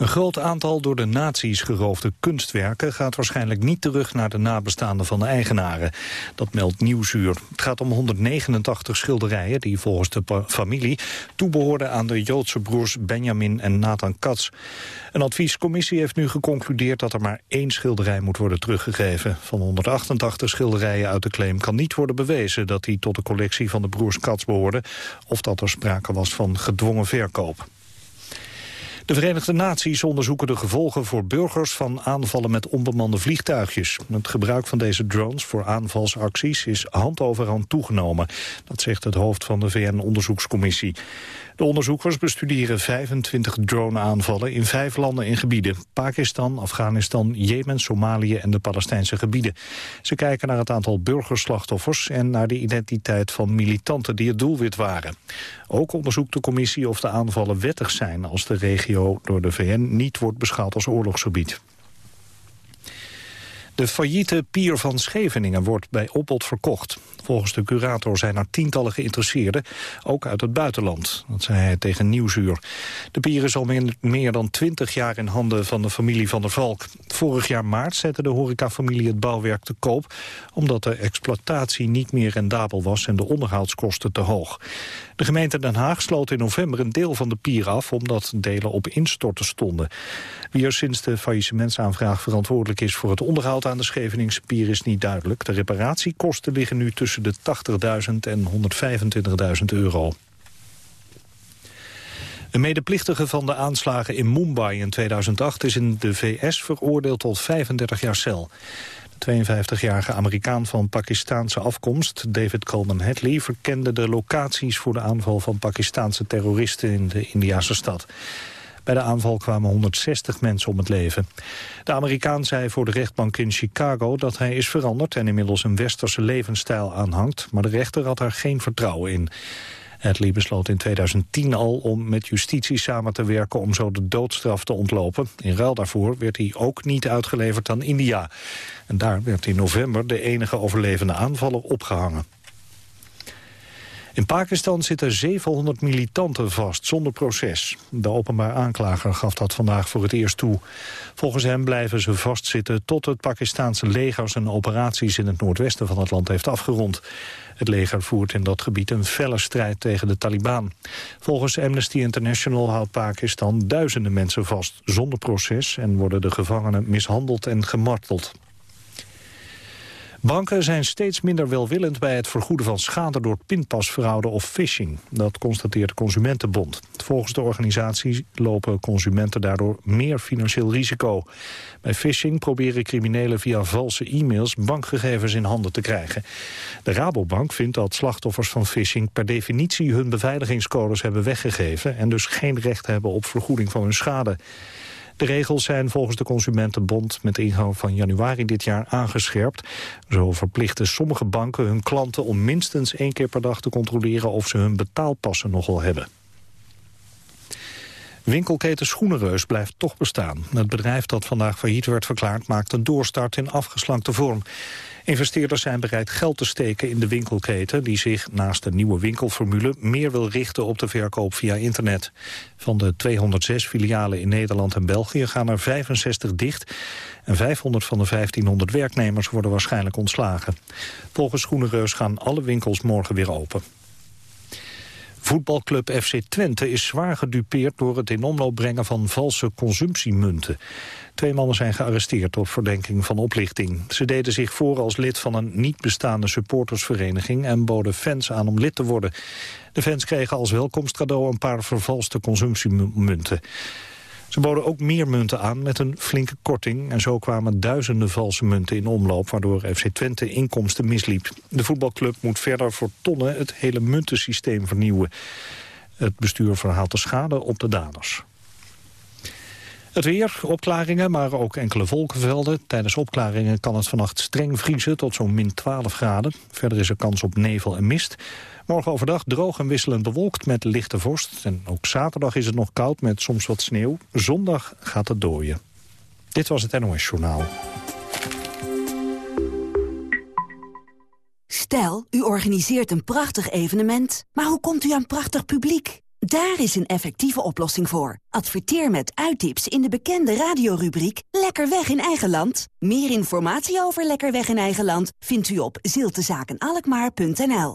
Een groot aantal door de nazi's geroofde kunstwerken gaat waarschijnlijk niet terug naar de nabestaanden van de eigenaren. Dat meldt Nieuwsuur. Het gaat om 189 schilderijen die volgens de familie toebehoorden aan de Joodse broers Benjamin en Nathan Katz. Een adviescommissie heeft nu geconcludeerd dat er maar één schilderij moet worden teruggegeven. Van 188 schilderijen uit de claim kan niet worden bewezen dat die tot de collectie van de broers Katz behoorden of dat er sprake was van gedwongen verkoop. De Verenigde Naties onderzoeken de gevolgen voor burgers van aanvallen met onbemande vliegtuigjes. Het gebruik van deze drones voor aanvalsacties is hand over hand toegenomen. Dat zegt het hoofd van de VN-onderzoekscommissie. De onderzoekers bestuderen 25 drone-aanvallen in vijf landen en gebieden. Pakistan, Afghanistan, Jemen, Somalië en de Palestijnse gebieden. Ze kijken naar het aantal burgerslachtoffers en naar de identiteit van militanten die het doelwit waren. Ook onderzoekt de commissie of de aanvallen wettig zijn als de regio door de VN niet wordt beschouwd als oorlogsgebied. De failliete pier van Scheveningen wordt bij opbod verkocht. Volgens de curator zijn er tientallen geïnteresseerden, ook uit het buitenland. Dat zei hij tegen Nieuwsuur. De pier is al meer dan twintig jaar in handen van de familie Van der Valk. Vorig jaar maart zette de horecafamilie het bouwwerk te koop... omdat de exploitatie niet meer rendabel was en de onderhoudskosten te hoog. De gemeente Den Haag sloot in november een deel van de pier af... omdat delen op instorten stonden. Wie er sinds de faillissementsaanvraag verantwoordelijk is... voor het onderhoud aan de Scheveningse pier is niet duidelijk. De reparatiekosten liggen nu tussen de 80.000 en 125.000 euro. Een medeplichtige van de aanslagen in Mumbai in 2008 is in de VS veroordeeld tot 35 jaar cel. De 52-jarige Amerikaan van Pakistaanse afkomst, David Coleman Hadley, verkende de locaties voor de aanval van Pakistaanse terroristen in de Indiase stad. Bij de aanval kwamen 160 mensen om het leven. De Amerikaan zei voor de rechtbank in Chicago dat hij is veranderd... en inmiddels een westerse levensstijl aanhangt. Maar de rechter had er geen vertrouwen in. Hadley besloot in 2010 al om met justitie samen te werken om zo de doodstraf te ontlopen. In ruil daarvoor werd hij ook niet uitgeleverd aan India. En daar werd in november de enige overlevende aanvaller opgehangen. In Pakistan zitten 700 militanten vast, zonder proces. De openbaar aanklager gaf dat vandaag voor het eerst toe. Volgens hem blijven ze vastzitten tot het Pakistanse leger... zijn operaties in het noordwesten van het land heeft afgerond. Het leger voert in dat gebied een felle strijd tegen de Taliban. Volgens Amnesty International houdt Pakistan duizenden mensen vast... zonder proces en worden de gevangenen mishandeld en gemarteld. Banken zijn steeds minder welwillend bij het vergoeden van schade door pinpasfraude of phishing. Dat constateert de Consumentenbond. Volgens de organisatie lopen consumenten daardoor meer financieel risico. Bij phishing proberen criminelen via valse e-mails bankgegevens in handen te krijgen. De Rabobank vindt dat slachtoffers van phishing per definitie hun beveiligingscodes hebben weggegeven en dus geen recht hebben op vergoeding van hun schade. De regels zijn volgens de Consumentenbond met ingang van januari dit jaar aangescherpt. Zo verplichten sommige banken hun klanten om minstens één keer per dag te controleren of ze hun betaalpassen nogal hebben. Winkelketen Schoenenreus blijft toch bestaan. Het bedrijf dat vandaag failliet werd verklaard maakt een doorstart in afgeslankte vorm. Investeerders zijn bereid geld te steken in de winkelketen... die zich naast de nieuwe winkelformule meer wil richten op de verkoop via internet. Van de 206 filialen in Nederland en België gaan er 65 dicht... en 500 van de 1500 werknemers worden waarschijnlijk ontslagen. Volgens Schoenenreus gaan alle winkels morgen weer open. Voetbalclub FC Twente is zwaar gedupeerd door het in omloop brengen van valse consumptiemunten. Twee mannen zijn gearresteerd op verdenking van oplichting. Ze deden zich voor als lid van een niet bestaande supportersvereniging en boden fans aan om lid te worden. De fans kregen als welkomstcadeau een paar vervalste consumptiemunten. Ze boden ook meer munten aan met een flinke korting... en zo kwamen duizenden valse munten in omloop... waardoor FC Twente inkomsten misliep. De voetbalclub moet verder voor tonnen het hele muntensysteem vernieuwen. Het bestuur verhaalt de schade op de daders. Het weer, opklaringen, maar ook enkele wolkenvelden. Tijdens opklaringen kan het vannacht streng vriezen tot zo'n min 12 graden. Verder is er kans op nevel en mist. Morgen overdag droog en wisselend bewolkt met lichte vorst. En ook zaterdag is het nog koud met soms wat sneeuw. Zondag gaat het dooien. Dit was het NOS Journaal. Stel, u organiseert een prachtig evenement, maar hoe komt u aan prachtig publiek? Daar is een effectieve oplossing voor. Adverteer met uittips in de bekende radiorubriek Lekker weg in eigen land. Meer informatie over Lekker weg in eigen land vindt u op ziltezakenalkmaar.nl.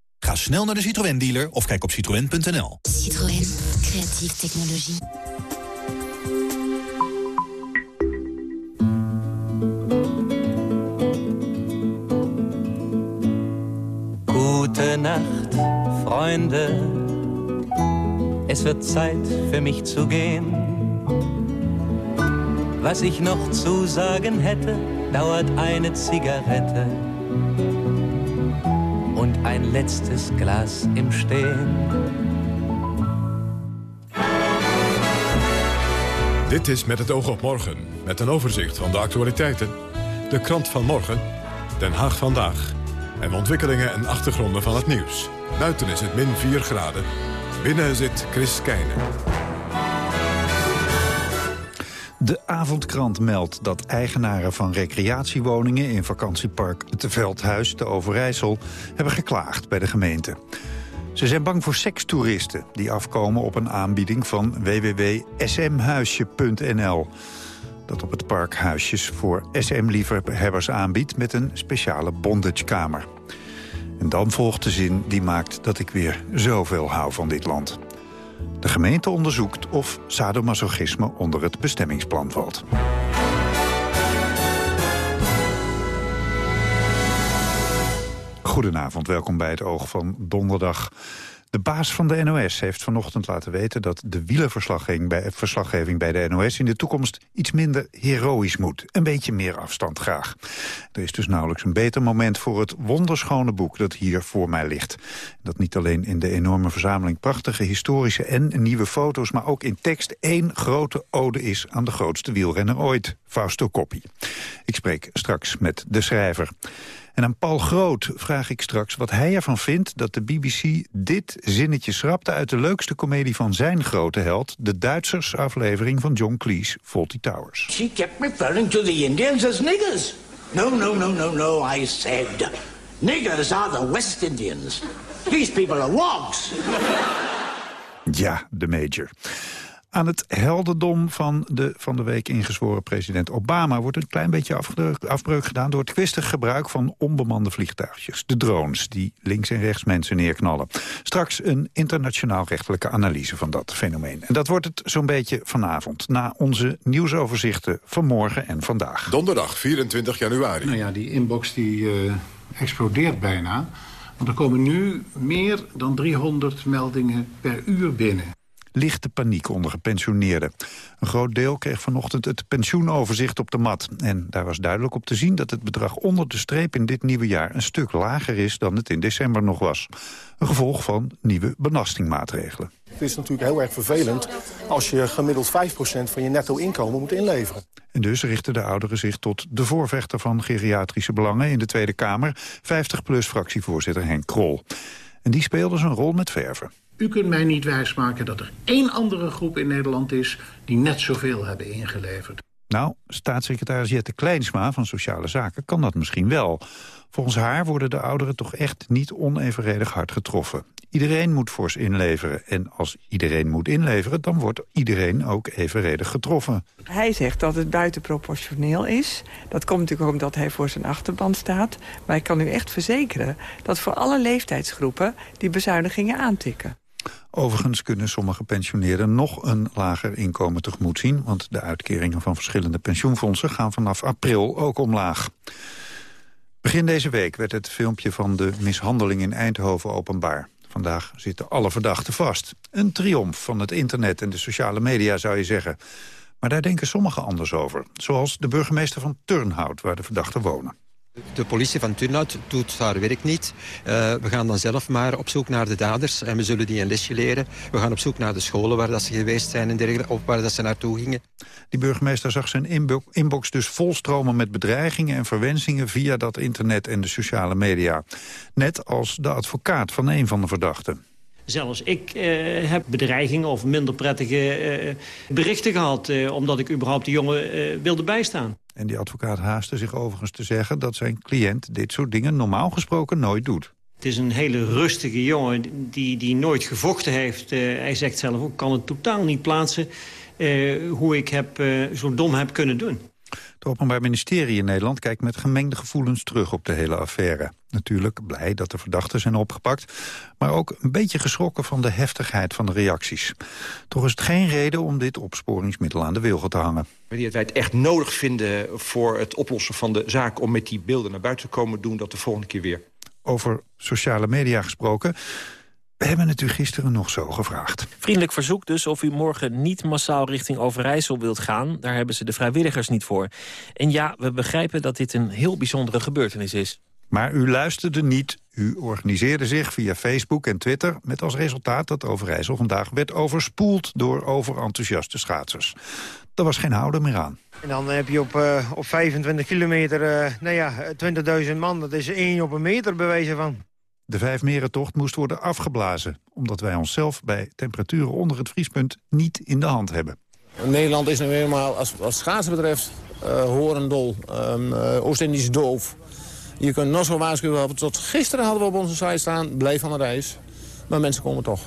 Ga snel naar de Citroën dealer of kijk op citroën.nl. Citroën, creatieve technologie. Gute Nacht, Freunde. Es wird Zeit für mich zu gehen. Was ich noch zu sagen hätte, dauert eine Zigarette ein letztes Glas im Stehen. Dit is Met het oog op morgen, met een overzicht van de actualiteiten. De krant van morgen, Den Haag vandaag. En ontwikkelingen en achtergronden van het nieuws. Buiten is het min 4 graden. Binnen zit Chris Keijnen. De avondkrant meldt dat eigenaren van recreatiewoningen... in vakantiepark Het Veldhuis te Overijssel hebben geklaagd bij de gemeente. Ze zijn bang voor sekstoeristen die afkomen op een aanbieding van www.smhuisje.nl. Dat op het park huisjes voor SM-liefhebbers aanbiedt met een speciale bondagekamer. En dan volgt de zin die maakt dat ik weer zoveel hou van dit land. De gemeente onderzoekt of sadomasochisme onder het bestemmingsplan valt. Goedenavond, welkom bij het Oog van Donderdag. De baas van de NOS heeft vanochtend laten weten dat de wielerverslaggeving bij, verslaggeving bij de NOS in de toekomst iets minder heroïs moet. Een beetje meer afstand graag. Er is dus nauwelijks een beter moment voor het wonderschone boek dat hier voor mij ligt. Dat niet alleen in de enorme verzameling prachtige historische en nieuwe foto's, maar ook in tekst één grote ode is aan de grootste wielrenner ooit, Fausto Coppi. Ik spreek straks met de schrijver. En aan Paul Groot vraag ik straks wat hij ervan vindt... dat de BBC dit zinnetje schrapte uit de leukste komedie van zijn grote held... de Duitsers aflevering van John Cleese, Fawlty Towers. She kept referring to the Indians as niggers. No, no, no, no, no, I said. Niggers are the West Indians. These people are wogs. Ja, de major. Aan het heldendom van de van de week ingezworen president Obama... wordt een klein beetje afbreuk gedaan door het twistig gebruik van onbemande vliegtuigjes. De drones, die links en rechts mensen neerknallen. Straks een internationaal rechtelijke analyse van dat fenomeen. En dat wordt het zo'n beetje vanavond, na onze nieuwsoverzichten van morgen en vandaag. Donderdag, 24 januari. Nou ja, die inbox die uh, explodeert bijna. Want er komen nu meer dan 300 meldingen per uur binnen lichte paniek onder gepensioneerden. Een groot deel kreeg vanochtend het pensioenoverzicht op de mat. En daar was duidelijk op te zien dat het bedrag onder de streep in dit nieuwe jaar... een stuk lager is dan het in december nog was. Een gevolg van nieuwe belastingmaatregelen. Het is natuurlijk heel erg vervelend als je gemiddeld 5% van je netto inkomen moet inleveren. En dus richten de ouderen zich tot de voorvechter van geriatrische belangen in de Tweede Kamer, 50PLUS fractievoorzitter Henk Krol. En die speelde zijn rol met verven. U kunt mij niet wijsmaken dat er één andere groep in Nederland is... die net zoveel hebben ingeleverd. Nou, staatssecretaris Jette Kleinsma van Sociale Zaken kan dat misschien wel. Volgens haar worden de ouderen toch echt niet onevenredig hard getroffen. Iedereen moet fors inleveren. En als iedereen moet inleveren, dan wordt iedereen ook evenredig getroffen. Hij zegt dat het buitenproportioneel is. Dat komt natuurlijk ook omdat hij voor zijn achterban staat. Maar ik kan u echt verzekeren dat voor alle leeftijdsgroepen... die bezuinigingen aantikken. Overigens kunnen sommige pensioneerden nog een lager inkomen tegemoet zien... want de uitkeringen van verschillende pensioenfondsen gaan vanaf april ook omlaag. Begin deze week werd het filmpje van de mishandeling in Eindhoven openbaar. Vandaag zitten alle verdachten vast. Een triomf van het internet en de sociale media zou je zeggen. Maar daar denken sommigen anders over. Zoals de burgemeester van Turnhout, waar de verdachten wonen. De politie van Turnhout doet haar werk niet. Uh, we gaan dan zelf maar op zoek naar de daders en we zullen die een lesje leren. We gaan op zoek naar de scholen waar dat ze geweest zijn en dergelijke, of waar dat ze naartoe gingen. Die burgemeester zag zijn inbox dus volstromen met bedreigingen en verwensingen via dat internet en de sociale media. Net als de advocaat van een van de verdachten. Zelfs ik eh, heb bedreigingen of minder prettige eh, berichten gehad... Eh, omdat ik überhaupt de jongen eh, wilde bijstaan. En die advocaat haastte zich overigens te zeggen... dat zijn cliënt dit soort dingen normaal gesproken nooit doet. Het is een hele rustige jongen die, die nooit gevochten heeft. Uh, hij zegt zelf ook, kan het totaal niet plaatsen... Uh, hoe ik heb, uh, zo dom heb kunnen doen. Het Openbaar Ministerie in Nederland kijkt met gemengde gevoelens terug op de hele affaire. Natuurlijk blij dat de verdachten zijn opgepakt, maar ook een beetje geschrokken van de heftigheid van de reacties. Toch is het geen reden om dit opsporingsmiddel aan de wilgen te hangen. Wanneer wij het echt nodig vinden voor het oplossen van de zaak om met die beelden naar buiten te komen, doen dat de volgende keer weer. Over sociale media gesproken. We hebben het u gisteren nog zo gevraagd. Vriendelijk verzoek dus of u morgen niet massaal richting Overijssel wilt gaan. Daar hebben ze de vrijwilligers niet voor. En ja, we begrijpen dat dit een heel bijzondere gebeurtenis is. Maar u luisterde niet. U organiseerde zich via Facebook en Twitter... met als resultaat dat Overijssel vandaag werd overspoeld... door overenthousiaste schaatsers. Er was geen houden meer aan. En dan heb je op, uh, op 25 kilometer uh, nou ja, 20.000 man. Dat is één op een meter bewijzen van. De Vijfmerentocht moest worden afgeblazen... omdat wij onszelf bij temperaturen onder het vriespunt niet in de hand hebben. Nederland is nu helemaal, als, als schaatsen betreft, uh, horendol. Um, uh, Oost-Indisch doof. Je kunt nog zo waarschuwen. Tot gisteren hadden we op onze site staan, blijf van de reis. Maar mensen komen toch.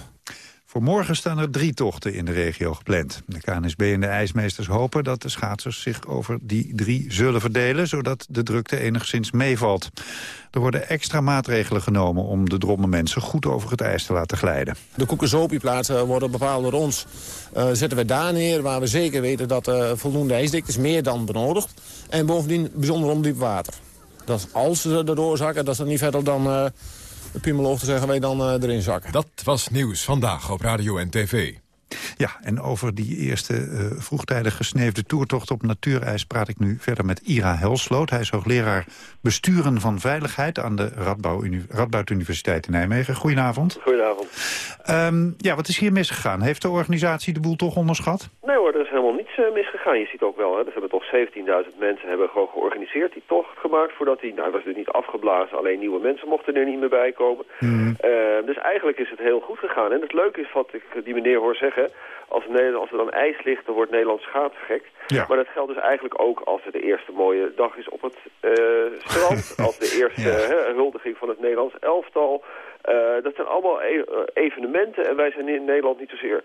Voor morgen staan er drie tochten in de regio gepland. De KNSB en de ijsmeesters hopen dat de schaatsers zich over die drie zullen verdelen... zodat de drukte enigszins meevalt. Er worden extra maatregelen genomen om de dromme mensen goed over het ijs te laten glijden. De koekensoopieplaatsen worden bepaald door ons. Uh, zetten we daar neer waar we zeker weten dat uh, voldoende ijsdikte is, meer dan benodigd. En bovendien bijzonder ondiep water. Dat als ze erdoor zakken, dat is niet verder dan... Uh, de piemeloog te zeggen wij dan uh, erin zakken. Dat was Nieuws Vandaag op Radio en TV. Ja, en over die eerste uh, vroegtijdig gesneefde toertocht op natuurijs... praat ik nu verder met Ira Helsloot. Hij is hoogleraar besturen van veiligheid... aan de Radboud Universiteit in Nijmegen. Goedenavond. Goedenavond. Um, ja, wat is hier misgegaan? Heeft de organisatie de boel toch onderschat? Nee hoor, er is helemaal niets uh, misgegaan. Je ziet ook wel, hè, er hebben toch 17.000 mensen hebben gewoon georganiseerd die tocht gemaakt... voordat die, nou, was dus niet afgeblazen, alleen nieuwe mensen mochten er niet meer bij komen. Mm. Uh, dus eigenlijk is het heel goed gegaan. En het leuke is wat ik die meneer hoor zeggen als, Nederland, als er dan ijs ligt, dan wordt Nederland schaatsgek. Ja. Maar dat geldt dus eigenlijk ook als het de eerste mooie dag is op het uh, strand. als de eerste ja. huldiging van het Nederlands elftal. Uh, dat zijn allemaal e evenementen en wij zijn in Nederland niet zozeer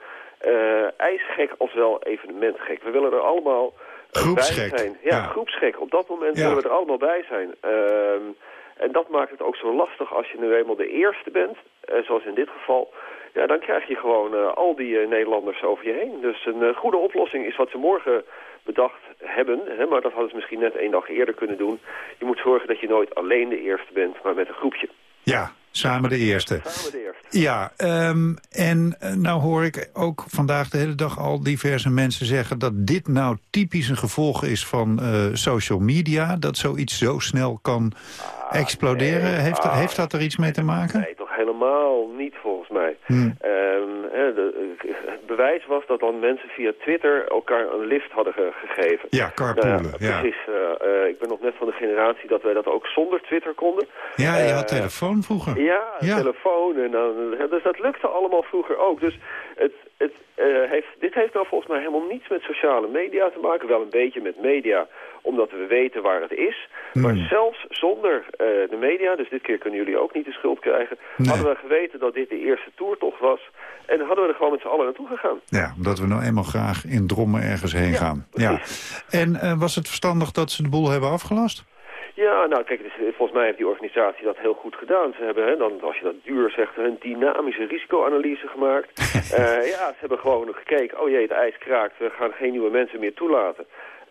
ijsgek als wel evenementgek. We willen er allemaal bij zijn. Ja, ja, groepsgek. Op dat moment willen we er allemaal bij zijn. En dat maakt het ook zo lastig als je nu eenmaal de eerste bent, zoals in dit geval ja, dan krijg je gewoon uh, al die uh, Nederlanders over je heen. Dus een goede oplossing is wat ze morgen bedacht hebben. Hè, maar dat hadden ze misschien net één dag eerder kunnen doen. Je moet zorgen dat je nooit alleen de eerste bent, maar met een groepje. Ja, samen de eerste. Samen de eerste. Ja, um, en nou hoor ik ook vandaag de hele dag al diverse mensen zeggen... dat dit nou typisch een gevolg is van social media. Dat zoiets zo snel kan ah, exploderen. Nee, heeft, ah, heeft dat er iets mee te maken? Nee, toch helemaal niet volgens mij. Hmm. Het bewijs was dat dan mensen via Twitter elkaar een lift hadden ge gegeven. Ja, carpoolen. Nou, ja, precies. Uh, uh, ik ben nog net van de generatie dat wij dat ook zonder Twitter konden. Ja, je had uh, telefoon vroeger. Ja, ja, telefoon. En dan, dus dat lukte allemaal vroeger ook. Dus het, het, heeft, dit heeft nou volgens mij helemaal niets met sociale media te maken. Wel een beetje met media, omdat we weten waar het is. Hmm. Maar zelfs zonder de media, dus dit keer kunnen jullie ook niet de schuld krijgen... Nee. hadden we geweten dat dit de eerste toertocht was... En hadden we er gewoon met z'n allen naartoe gegaan. Ja, omdat we nou eenmaal graag in drommen ergens heen ja, gaan. Ja. En uh, was het verstandig dat ze de boel hebben afgelast? Ja, nou kijk, dus, volgens mij heeft die organisatie dat heel goed gedaan. Ze hebben, hè, dan, als je dat duur zegt, een dynamische risicoanalyse gemaakt. uh, ja, ze hebben gewoon gekeken, oh jee, het ijs kraakt, we gaan geen nieuwe mensen meer toelaten.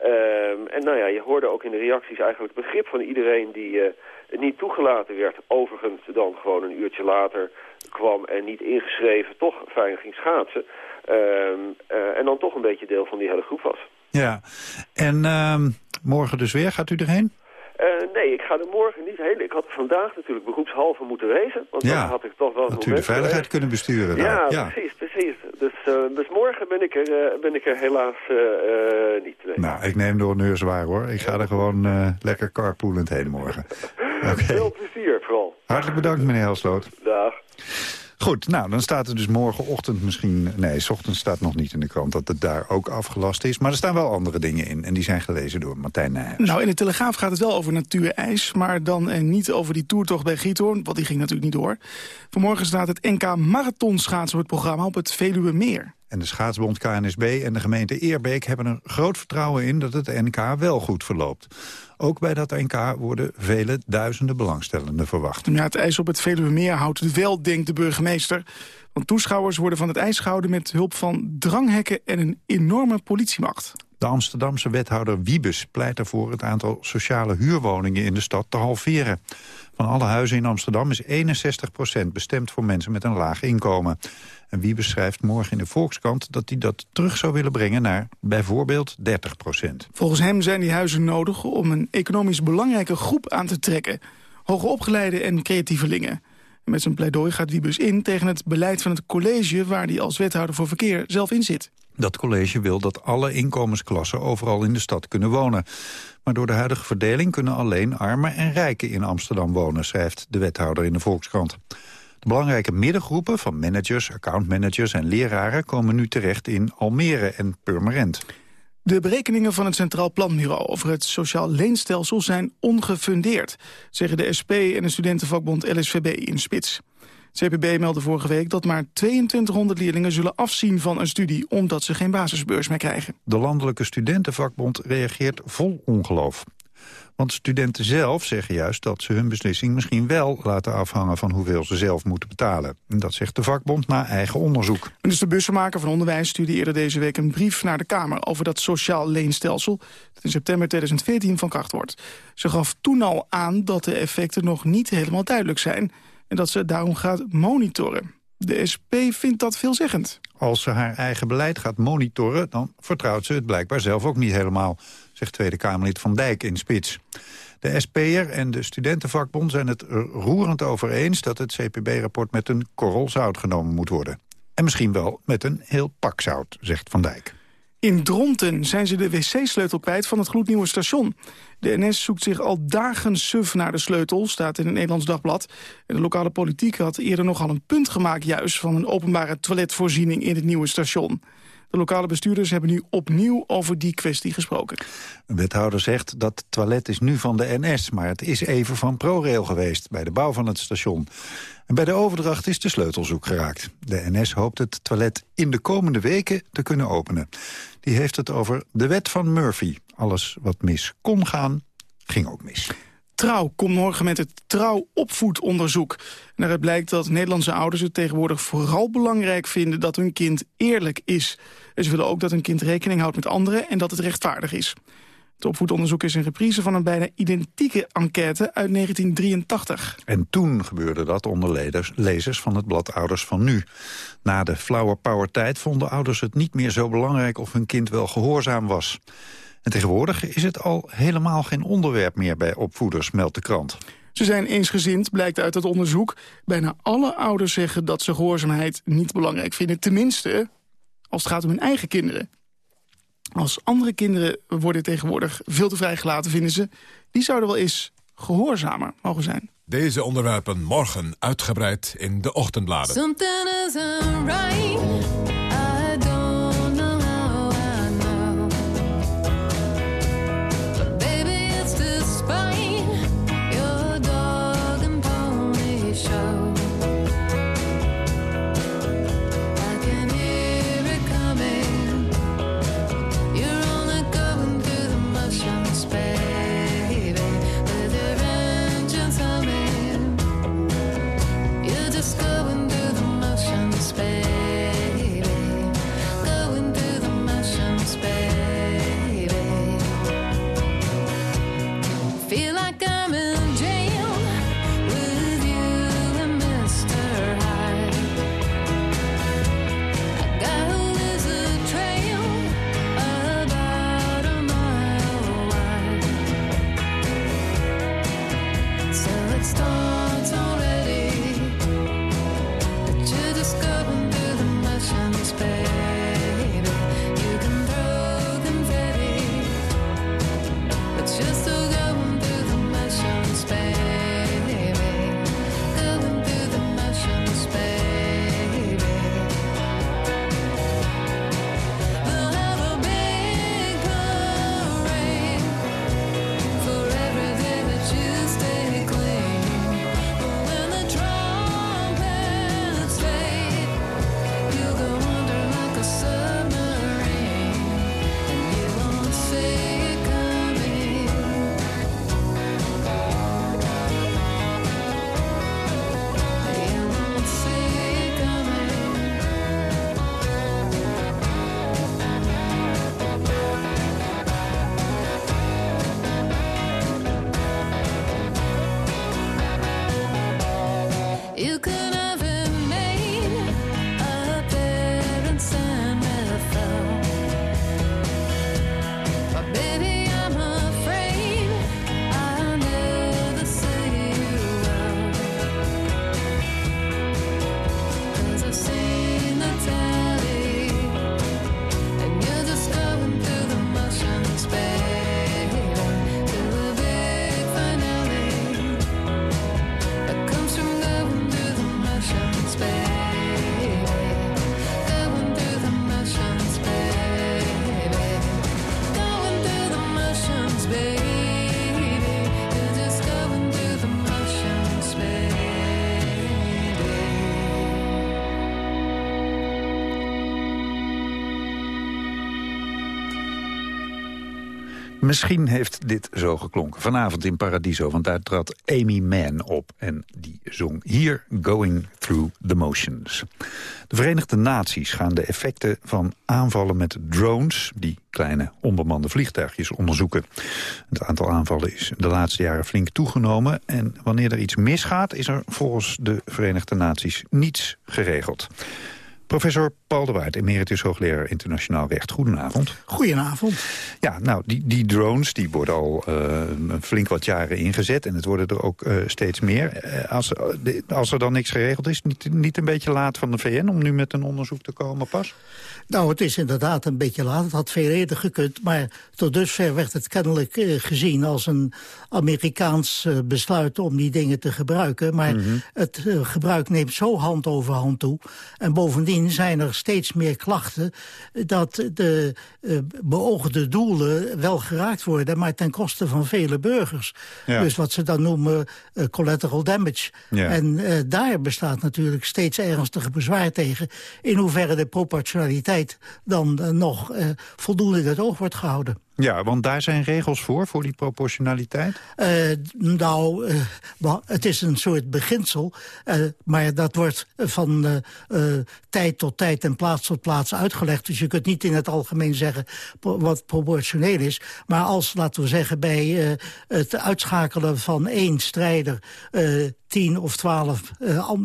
Um, en nou ja, je hoorde ook in de reacties eigenlijk het begrip van iedereen die uh, niet toegelaten werd. Overigens dan gewoon een uurtje later kwam en niet ingeschreven toch fijn ging schaatsen. Um, uh, en dan toch een beetje deel van die hele groep was. Ja, en uh, morgen dus weer, gaat u erheen? Uh, nee, ik ga er morgen niet heen. Ik had vandaag natuurlijk beroepshalve moeten wezen. Want Ja, dan had ik toch wel... Had u de veiligheid kunnen besturen? Ja, daar? ja. precies, precies. Dus, eh, dus morgen ben ik er, eh, ben ik er helaas Nou, ik neem de honneurs waar hoor. Ik ga er gewoon eh, lekker carpoolend heen morgen. Oké. Veel plezier vooral. Hartelijk bedankt meneer Helsloot. Dag. Goed, nou, dan staat er dus morgenochtend misschien... Nee, s ochtends staat nog niet in de krant dat het daar ook afgelast is. Maar er staan wel andere dingen in. En die zijn gelezen door Martijn Nijhuis. Nou, in de Telegraaf gaat het wel over natuurijs... maar dan eh, niet over die toertocht bij Giethoorn, want die ging natuurlijk niet door. Vanmorgen staat het NK Marathonschaatsen op het programma op het Veluwe Meer. En de schaatsbond KNSB en de gemeente Eerbeek hebben er groot vertrouwen in dat het NK wel goed verloopt. Ook bij dat NK worden vele duizenden belangstellenden verwacht. Ja, het ijs op het Veluwe Meer houdt het wel, denkt de burgemeester. Want toeschouwers worden van het ijs gehouden met hulp van dranghekken en een enorme politiemacht. De Amsterdamse wethouder Wiebes pleit ervoor het aantal sociale huurwoningen in de stad te halveren. Van alle huizen in Amsterdam is 61% bestemd voor mensen met een laag inkomen. En Wiebes schrijft morgen in de Volkskrant dat hij dat terug zou willen brengen naar bijvoorbeeld 30% Volgens hem zijn die huizen nodig om een economisch belangrijke groep aan te trekken. Hoogopgeleide en creatievelingen. En met zijn pleidooi gaat Wiebes in tegen het beleid van het college... waar hij als wethouder voor verkeer zelf in zit. Dat college wil dat alle inkomensklassen overal in de stad kunnen wonen. Maar door de huidige verdeling kunnen alleen armen en rijken in Amsterdam wonen, schrijft de wethouder in de Volkskrant. De belangrijke middengroepen van managers, accountmanagers en leraren komen nu terecht in Almere en Purmerend. De berekeningen van het Centraal Planbureau over het sociaal leenstelsel zijn ongefundeerd, zeggen de SP en de studentenvakbond LSVB in Spits. CPB meldde vorige week dat maar 2200 leerlingen zullen afzien van een studie omdat ze geen basisbeurs meer krijgen. De Landelijke Studentenvakbond reageert vol ongeloof. Want studenten zelf zeggen juist dat ze hun beslissing misschien wel laten afhangen van hoeveel ze zelf moeten betalen. En dat zegt de vakbond na eigen onderzoek. Minister Bussemaker van Onderwijs stuurde eerder deze week een brief naar de Kamer over dat sociaal leenstelsel dat in september 2014 van kracht wordt. Ze gaf toen al aan dat de effecten nog niet helemaal duidelijk zijn en dat ze daarom gaat monitoren. De SP vindt dat veelzeggend. Als ze haar eigen beleid gaat monitoren, dan vertrouwt ze het blijkbaar zelf ook niet helemaal, zegt Tweede Kamerlid Van Dijk in Spits. De SP'er en de studentenvakbond zijn het er roerend over eens dat het CPB-rapport met een korrel zout genomen moet worden. En misschien wel met een heel pak zout, zegt Van Dijk. In Dronten zijn ze de wc-sleutel kwijt van het gloednieuwe station. De NS zoekt zich al dagen suf naar de sleutel, staat in het Nederlands Dagblad. En de lokale politiek had eerder nogal een punt gemaakt... juist van een openbare toiletvoorziening in het nieuwe station. De lokale bestuurders hebben nu opnieuw over die kwestie gesproken. Een wethouder zegt dat het toilet is nu van de NS... maar het is even van ProRail geweest bij de bouw van het station. En bij de overdracht is de sleutel zoek geraakt. De NS hoopt het toilet in de komende weken te kunnen openen. Die heeft het over de wet van Murphy. Alles wat mis kon gaan, ging ook mis. Trouw komt morgen met het Trouw-opvoedonderzoek. Daaruit blijkt dat Nederlandse ouders het tegenwoordig vooral belangrijk vinden dat hun kind eerlijk is. En ze willen ook dat hun kind rekening houdt met anderen en dat het rechtvaardig is. Het opvoedonderzoek is een reprise van een bijna identieke enquête uit 1983. En toen gebeurde dat onder leders, lezers van het blad Ouders van Nu. Na de flower power tijd vonden ouders het niet meer zo belangrijk of hun kind wel gehoorzaam was. En tegenwoordig is het al helemaal geen onderwerp meer bij opvoeders, meldt de krant. Ze zijn eensgezind, blijkt uit het onderzoek. Bijna alle ouders zeggen dat ze gehoorzaamheid niet belangrijk vinden. Tenminste, als het gaat om hun eigen kinderen. Als andere kinderen worden tegenwoordig veel te vrijgelaten, vinden ze... die zouden wel eens gehoorzamer mogen zijn. Deze onderwerpen morgen uitgebreid in de ochtendbladen. Something Misschien heeft dit zo geklonken. Vanavond in Paradiso, want daar trad Amy Mann op. En die zong hier Going Through the Motions. De Verenigde Naties gaan de effecten van aanvallen met drones... die kleine onbemande vliegtuigjes onderzoeken. Het aantal aanvallen is de laatste jaren flink toegenomen. En wanneer er iets misgaat, is er volgens de Verenigde Naties niets geregeld. Professor Paul de Waard, emeritus hoogleraar internationaal recht. Goedenavond. Goedenavond. Ja, nou, die, die drones die worden al uh, flink wat jaren ingezet... en het worden er ook uh, steeds meer. Uh, als, als er dan niks geregeld is, niet, niet een beetje laat van de VN... om nu met een onderzoek te komen pas? Nou, het is inderdaad een beetje laat. Het had veel eerder gekund. Maar tot dusver werd het kennelijk gezien als een Amerikaans besluit... om die dingen te gebruiken. Maar mm -hmm. het gebruik neemt zo hand over hand toe. En bovendien zijn er steeds meer klachten dat de uh, beoogde doelen wel geraakt worden... maar ten koste van vele burgers. Ja. Dus wat ze dan noemen uh, collateral damage. Ja. En uh, daar bestaat natuurlijk steeds ernstige bezwaar tegen... in hoeverre de proportionaliteit dan nog voldoende in het oog wordt gehouden. Ja, want daar zijn regels voor, voor die proportionaliteit? Uh, nou, uh, het is een soort beginsel. Uh, maar dat wordt van tijd tot tijd en plaats tot plaats uitgelegd. Dus je kunt niet in het algemeen zeggen wat proportioneel is. Maar als, laten we zeggen, bij het uitschakelen van één strijder... tien of twaalf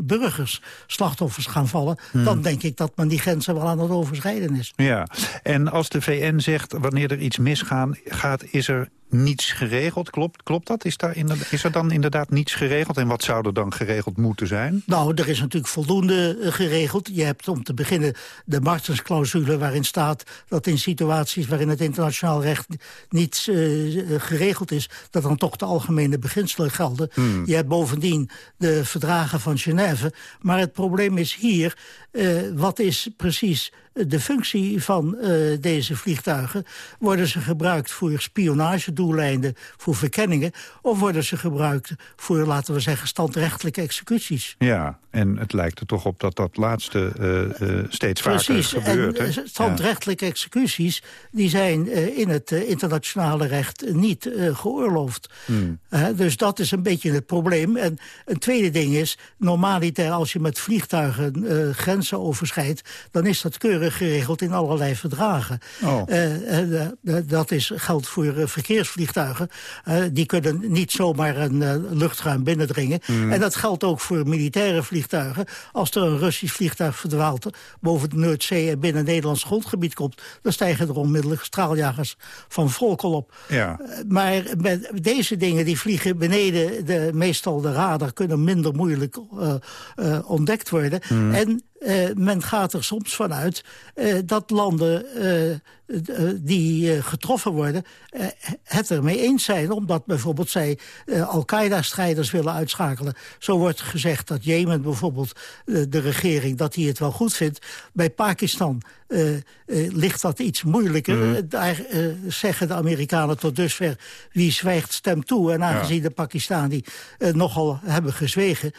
burgers slachtoffers gaan vallen... Hmm. dan denk ik dat men die grenzen wel aan het overschrijden is. Ja, en als de VN zegt wanneer er iets mis gaan, gaat, is er niets geregeld. Klopt, klopt dat? Is, daar is er dan inderdaad niets geregeld? En wat zou er dan geregeld moeten zijn? Nou, er is natuurlijk voldoende uh, geregeld. Je hebt om te beginnen de Martensclausule waarin staat... dat in situaties waarin het internationaal recht niets uh, geregeld is... dat dan toch de algemene beginselen gelden. Hmm. Je hebt bovendien de verdragen van Genève. Maar het probleem is hier, uh, wat is precies de functie van uh, deze vliegtuigen. Worden ze gebruikt voor spionagedoeleinden, voor verkenningen... of worden ze gebruikt voor, laten we zeggen, standrechtelijke executies? Ja, en het lijkt er toch op dat dat laatste uh, uh, steeds Precies. vaker gebeurt. Precies, en standrechtelijke ja. executies die zijn in het internationale recht niet geoorloofd. Hmm. dus dat is een beetje het probleem. En een tweede ding is, normaliter als je met vliegtuigen grenzen overschrijdt... dan is dat keurig geregeld in allerlei verdragen. Oh. Uh, uh, dat is, geldt voor verkeersvliegtuigen. die kunnen niet zomaar een luchtruim binnendringen. Mm. En dat geldt ook voor militaire vliegtuigen. Als er een Russisch vliegtuig verdwaalt boven de Noordzee... en binnen Nederlands grondgebied komt... dan stijgen er onmiddellijk straaljagers van Volkel op. Ja. maar met deze dingen die vliegen beneden de, meestal de radar... kunnen minder moeilijk ontdekt worden. Mm. En men gaat er soms vanuit uh, dat landen uh, die getroffen worden het ermee eens zijn. Omdat bijvoorbeeld zij Al-Qaeda-strijders willen uitschakelen. Zo wordt gezegd dat Jemen bijvoorbeeld, de regering, dat hij het wel goed vindt. Bij Pakistan ligt dat iets moeilijker. Mm -hmm. Daar zeggen de Amerikanen tot dusver wie zwijgt stemt toe. En aangezien ja. de Pakistani nogal hebben gezwegen,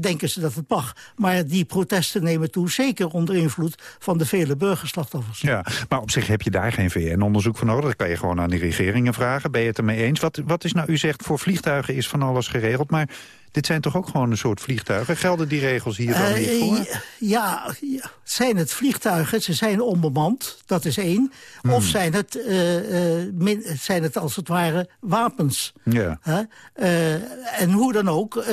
denken ze dat het mag. Maar die protesten nemen nemen toe. Zeker onder invloed van de vele burgerslachtoffers. Ja, maar op zich heb je daar geen VN-onderzoek voor nodig. Dat kan je gewoon aan die regeringen vragen. Ben je het ermee eens? Wat, wat is nou, u zegt, voor vliegtuigen is van alles geregeld. Maar dit zijn toch ook gewoon een soort vliegtuigen? Gelden die regels hier dan uh, niet voor? Ja, ja, zijn het vliegtuigen, ze zijn onbemand, dat is één. Hmm. Of zijn het, uh, min, zijn het als het ware wapens. Ja. en hoe dan ook,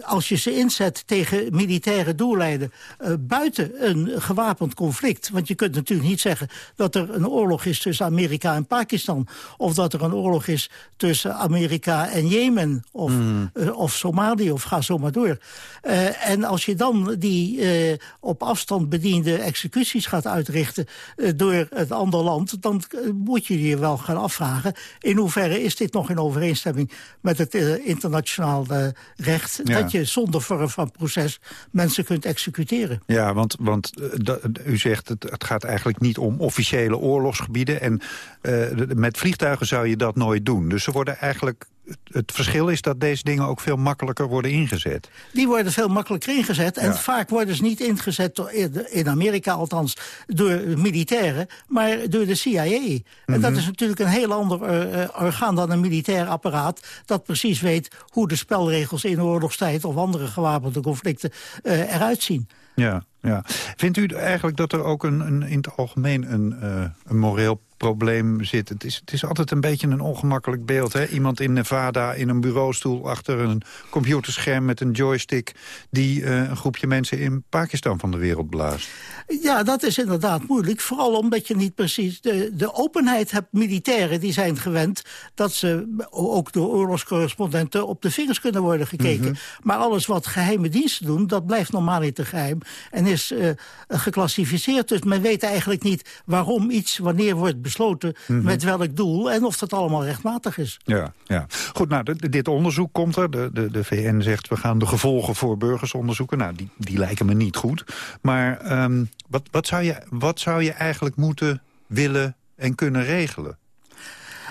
als je ze inzet tegen militaire doeleinden... buiten een gewapend conflict... want je kunt natuurlijk niet zeggen dat er een oorlog is tussen Amerika en Pakistan... of dat er een oorlog is tussen Amerika en Jemen... of, hmm. of Somalië, of ga zo maar door. Uh, en als je dan die uh, op afstand bediende executies gaat uitrichten... Uh, door het andere land, dan moet je je wel gaan afvragen... in hoeverre is dit nog in overeenstemming met het internationaal recht... Ja. dat je zonder vorm van proces mensen kunt executeren. Ja, want, want u zegt het, het gaat eigenlijk niet om officiële oorlogsgebieden... en met vliegtuigen zou je dat nooit doen. Dus ze worden eigenlijk het, verschil is dat deze dingen ook veel makkelijker worden ingezet. Die worden veel makkelijker ingezet. En Ja. vaak worden ze niet ingezet, door, in Amerika althans, door militairen, maar door de CIA. En dat Mhm. is natuurlijk een heel ander eh, eh, orgaan dan een militair apparaat... dat precies weet hoe de spelregels in oorlogstijd of andere gewapende conflicten eh, eruit zien. Ja, ja. Vindt u eigenlijk dat er ook een, een, in het algemeen een, eh, een moreel probleem zit? Het is, het is altijd een beetje een ongemakkelijk beeld. Hè? Iemand in Nevada in een bureaustoel achter een computerscherm met een joystick... die eh, een groepje mensen in Pakistan van de wereld blaast. Ja, dat is inderdaad moeilijk. Vooral omdat je niet precies de, de openheid hebt. Militairen die zijn gewend dat ze ook door oorlogscorrespondenten op de vingers kunnen worden gekeken. Maar alles wat geheime diensten doen, dat blijft normaal niet te geheim. En is eh, geclassificeerd. Dus men weet eigenlijk niet waarom iets wanneer wordt besloten. Mhm. Met welk doel en of dat allemaal rechtmatig is. Ja, ja. Goed, nou, dit onderzoek komt er. De, de, de VN zegt, we gaan de gevolgen voor burgers onderzoeken. Nou, die, die lijken me niet goed. Maar ehm, wat, wat, zou je, wat zou je eigenlijk moeten willen en kunnen regelen?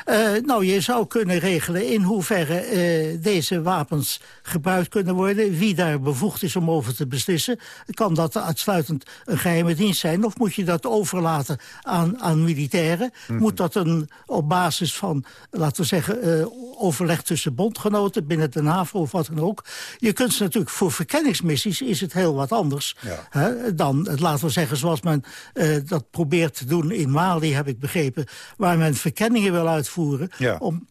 Eh, nou, je zou kunnen regelen in hoeverre eh, deze wapens gebruikt kunnen worden. Wie daar bevoegd is om over te beslissen. Kan dat uitsluitend een geheime dienst zijn? Of moet je dat overlaten aan, aan militairen? Mhm. Moet dat een, op basis van, laten we zeggen, eh, overleg tussen bondgenoten binnen de NAVO of wat dan ook? Je kunt ze natuurlijk, voor verkenningsmissies is het heel wat anders. Hè, dan, laten we zeggen, zoals men dat probeert te doen in Mali, heb ik begrepen. Waar men verkenningen wil uitvoeren. Ja. Om,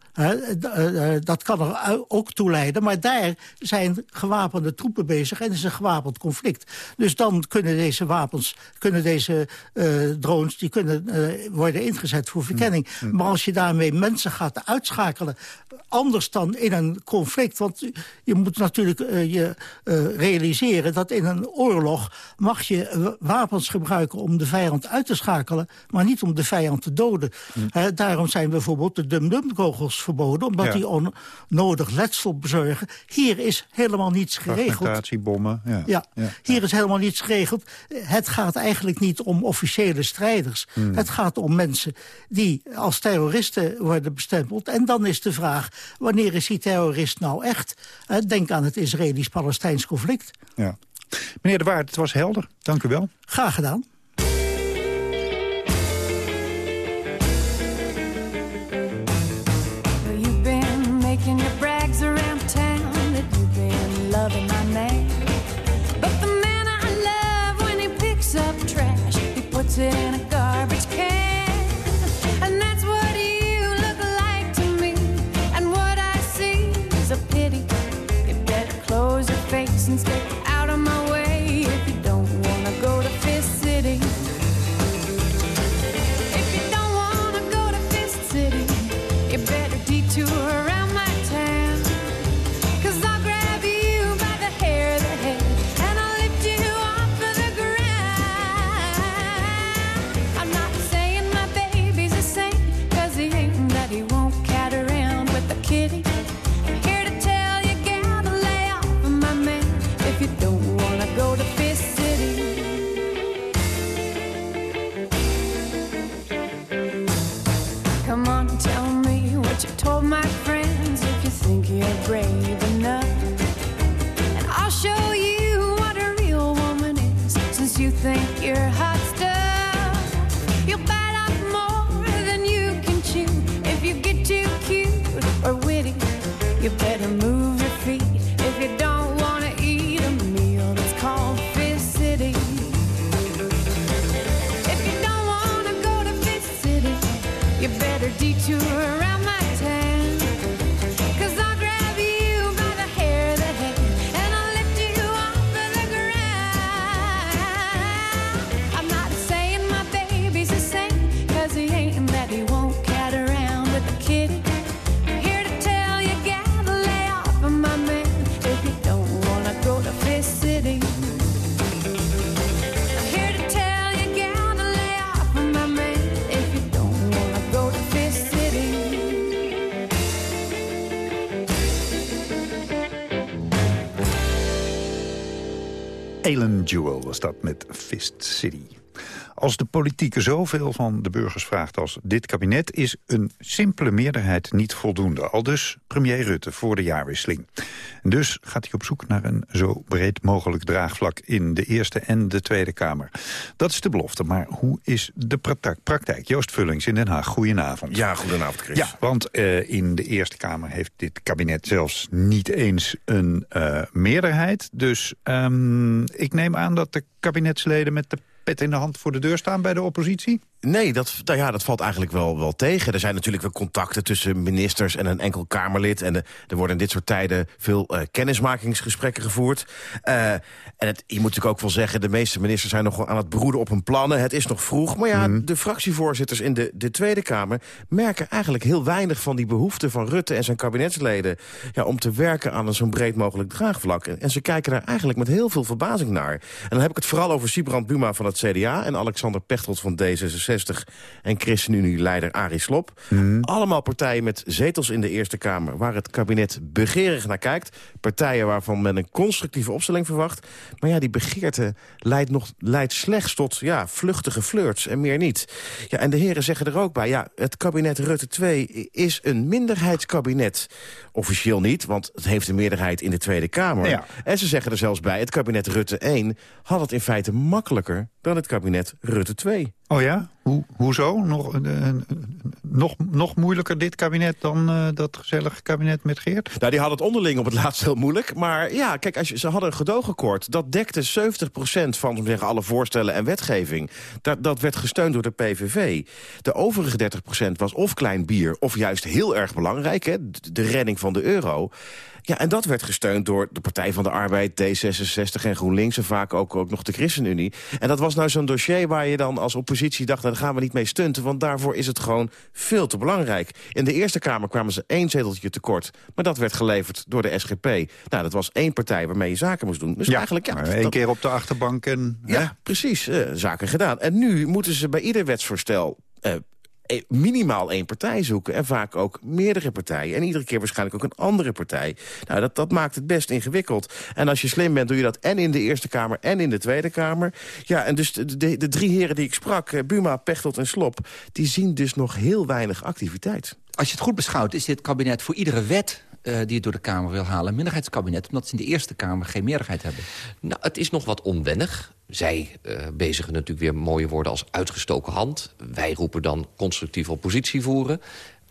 dat kan er ook toe leiden. Maar daar zijn gewapende troepen bezig en is een gewapend conflict. Dus dan kunnen deze wapens, kunnen deze eh, drones... die kunnen eh, worden ingezet voor verkenning. Maar als je daarmee mensen gaat uitschakelen... anders dan in een conflict... want je moet natuurlijk eh, je eh, realiseren dat in een oorlog... mag je eh, wapens gebruiken om de vijand uit te schakelen... maar niet om de vijand te doden. Hè, daarom zijn bijvoorbeeld de dum-dum-kogels verboden... omdat Ja. die onnodig letsel bezorgen. Hier is helemaal niets geregeld. Fragmentatiebommen. Ja. Ja, hier is helemaal niets geregeld. Het gaat eigenlijk niet om officiële strijders. Hmm. Het gaat om mensen die als terroristen worden bestempeld. En dan is de vraag, wanneer is die terrorist nou echt? Eh, Denk aan het Israëlisch-Palestijns conflict. Ja. Meneer De Waard, het was helder. Dank u wel. Graag gedaan. Jewel was dat met Fist City. Als de politiek zoveel van de burgers vraagt als dit kabinet... is een simpele meerderheid niet voldoende. Al dus premier Rutte voor de jaarwisseling. Dus gaat hij op zoek naar een zo breed mogelijk draagvlak... in de Eerste en de Tweede Kamer. Dat is de belofte, maar hoe is de praktijk? Joost Vullings in Den Haag, goedenavond. Ja, goedenavond Chris. Ja, want uh, in de Eerste Kamer heeft dit kabinet zelfs niet eens een uh, meerderheid. Dus um, ik neem aan dat de kabinetsleden met de pet in de hand voor de deur staan bij de oppositie? Nee, dat, nou ja, dat valt eigenlijk wel, wel tegen. Er zijn natuurlijk wel contacten tussen ministers en een enkel Kamerlid. En de, er worden in dit soort tijden veel uh, kennismakingsgesprekken gevoerd. Uh, en het, je moet natuurlijk ook wel zeggen... de meeste ministers zijn nog wel aan het broeden op hun plannen. Het is nog vroeg. Maar ja, mm. de fractievoorzitters in de, de Tweede Kamer... merken eigenlijk heel weinig van die behoefte van Rutte en zijn kabinetsleden... Ja, om te werken aan een zo'n breed mogelijk draagvlak. En, en ze kijken daar eigenlijk met heel veel verbazing naar. En dan heb ik het vooral over Sibrand Buma van het CDA... en Alexander Pechtold van D66 en ChristenUnie-leider Arie Slob. Mm. Allemaal partijen met zetels in de Eerste Kamer... waar het kabinet begeerig naar kijkt. Partijen waarvan men een constructieve opstelling verwacht. Maar ja, die begeerte leidt, nog, leidt slechts tot ja, vluchtige flirts en meer niet. Ja, en de heren zeggen er ook bij... ja, het kabinet Rutte 2 is een minderheidskabinet. Officieel niet, want het heeft een meerderheid in de Tweede Kamer. Ja. En ze zeggen er zelfs bij, het kabinet Rutte 1 had het in feite makkelijker dan het kabinet Rutte 2. Oh ja? Hoe, hoezo? Nog, uh, nog, nog moeilijker dit kabinet dan uh, dat gezellige kabinet met Geert? Nou, die hadden het onderling op het laatst heel moeilijk. Maar ja, kijk, als je, ze hadden een gedoogakkoord. Dat dekte 70% van zeggen, alle voorstellen en wetgeving. Dat, dat werd gesteund door de PVV. De overige 30% was of klein bier of juist heel erg belangrijk. Hè, de redding van de euro. Ja, en dat werd gesteund door de Partij van de Arbeid, D66 en GroenLinks... en vaak ook, ook nog de ChristenUnie. En dat was nou zo'n dossier waar je dan als oppositie dacht... Nou, daar gaan we niet mee stunten, want daarvoor is het gewoon veel te belangrijk. In de Eerste Kamer kwamen ze één zeteltje tekort... maar dat werd geleverd door de SGP. Nou, dat was één partij waarmee je zaken moest doen. Dus ja, eigenlijk, ja, één keer op de achterbank en... Ja, precies, uh, zaken gedaan. En nu moeten ze bij ieder wetsvoorstel... Uh, E, minimaal één partij zoeken. En vaak ook meerdere partijen. En iedere keer waarschijnlijk ook een andere partij. Nou, dat, dat maakt het best ingewikkeld. En als je slim bent, doe je dat en in de Eerste Kamer en in de Tweede Kamer. Ja, en dus de, de, de drie heren die ik sprak, eh, Buma, Pechtold en Slop... die zien dus nog heel weinig activiteit. Als je het goed beschouwt, is dit kabinet voor iedere wet uh, die het door de Kamer wil halen... een minderheidskabinet, omdat ze in de Eerste Kamer geen meerderheid hebben? Nou, het is nog wat onwennig. Zij uh, bezigen natuurlijk weer mooie woorden als uitgestoken hand. Wij roepen dan constructieve oppositie voeren.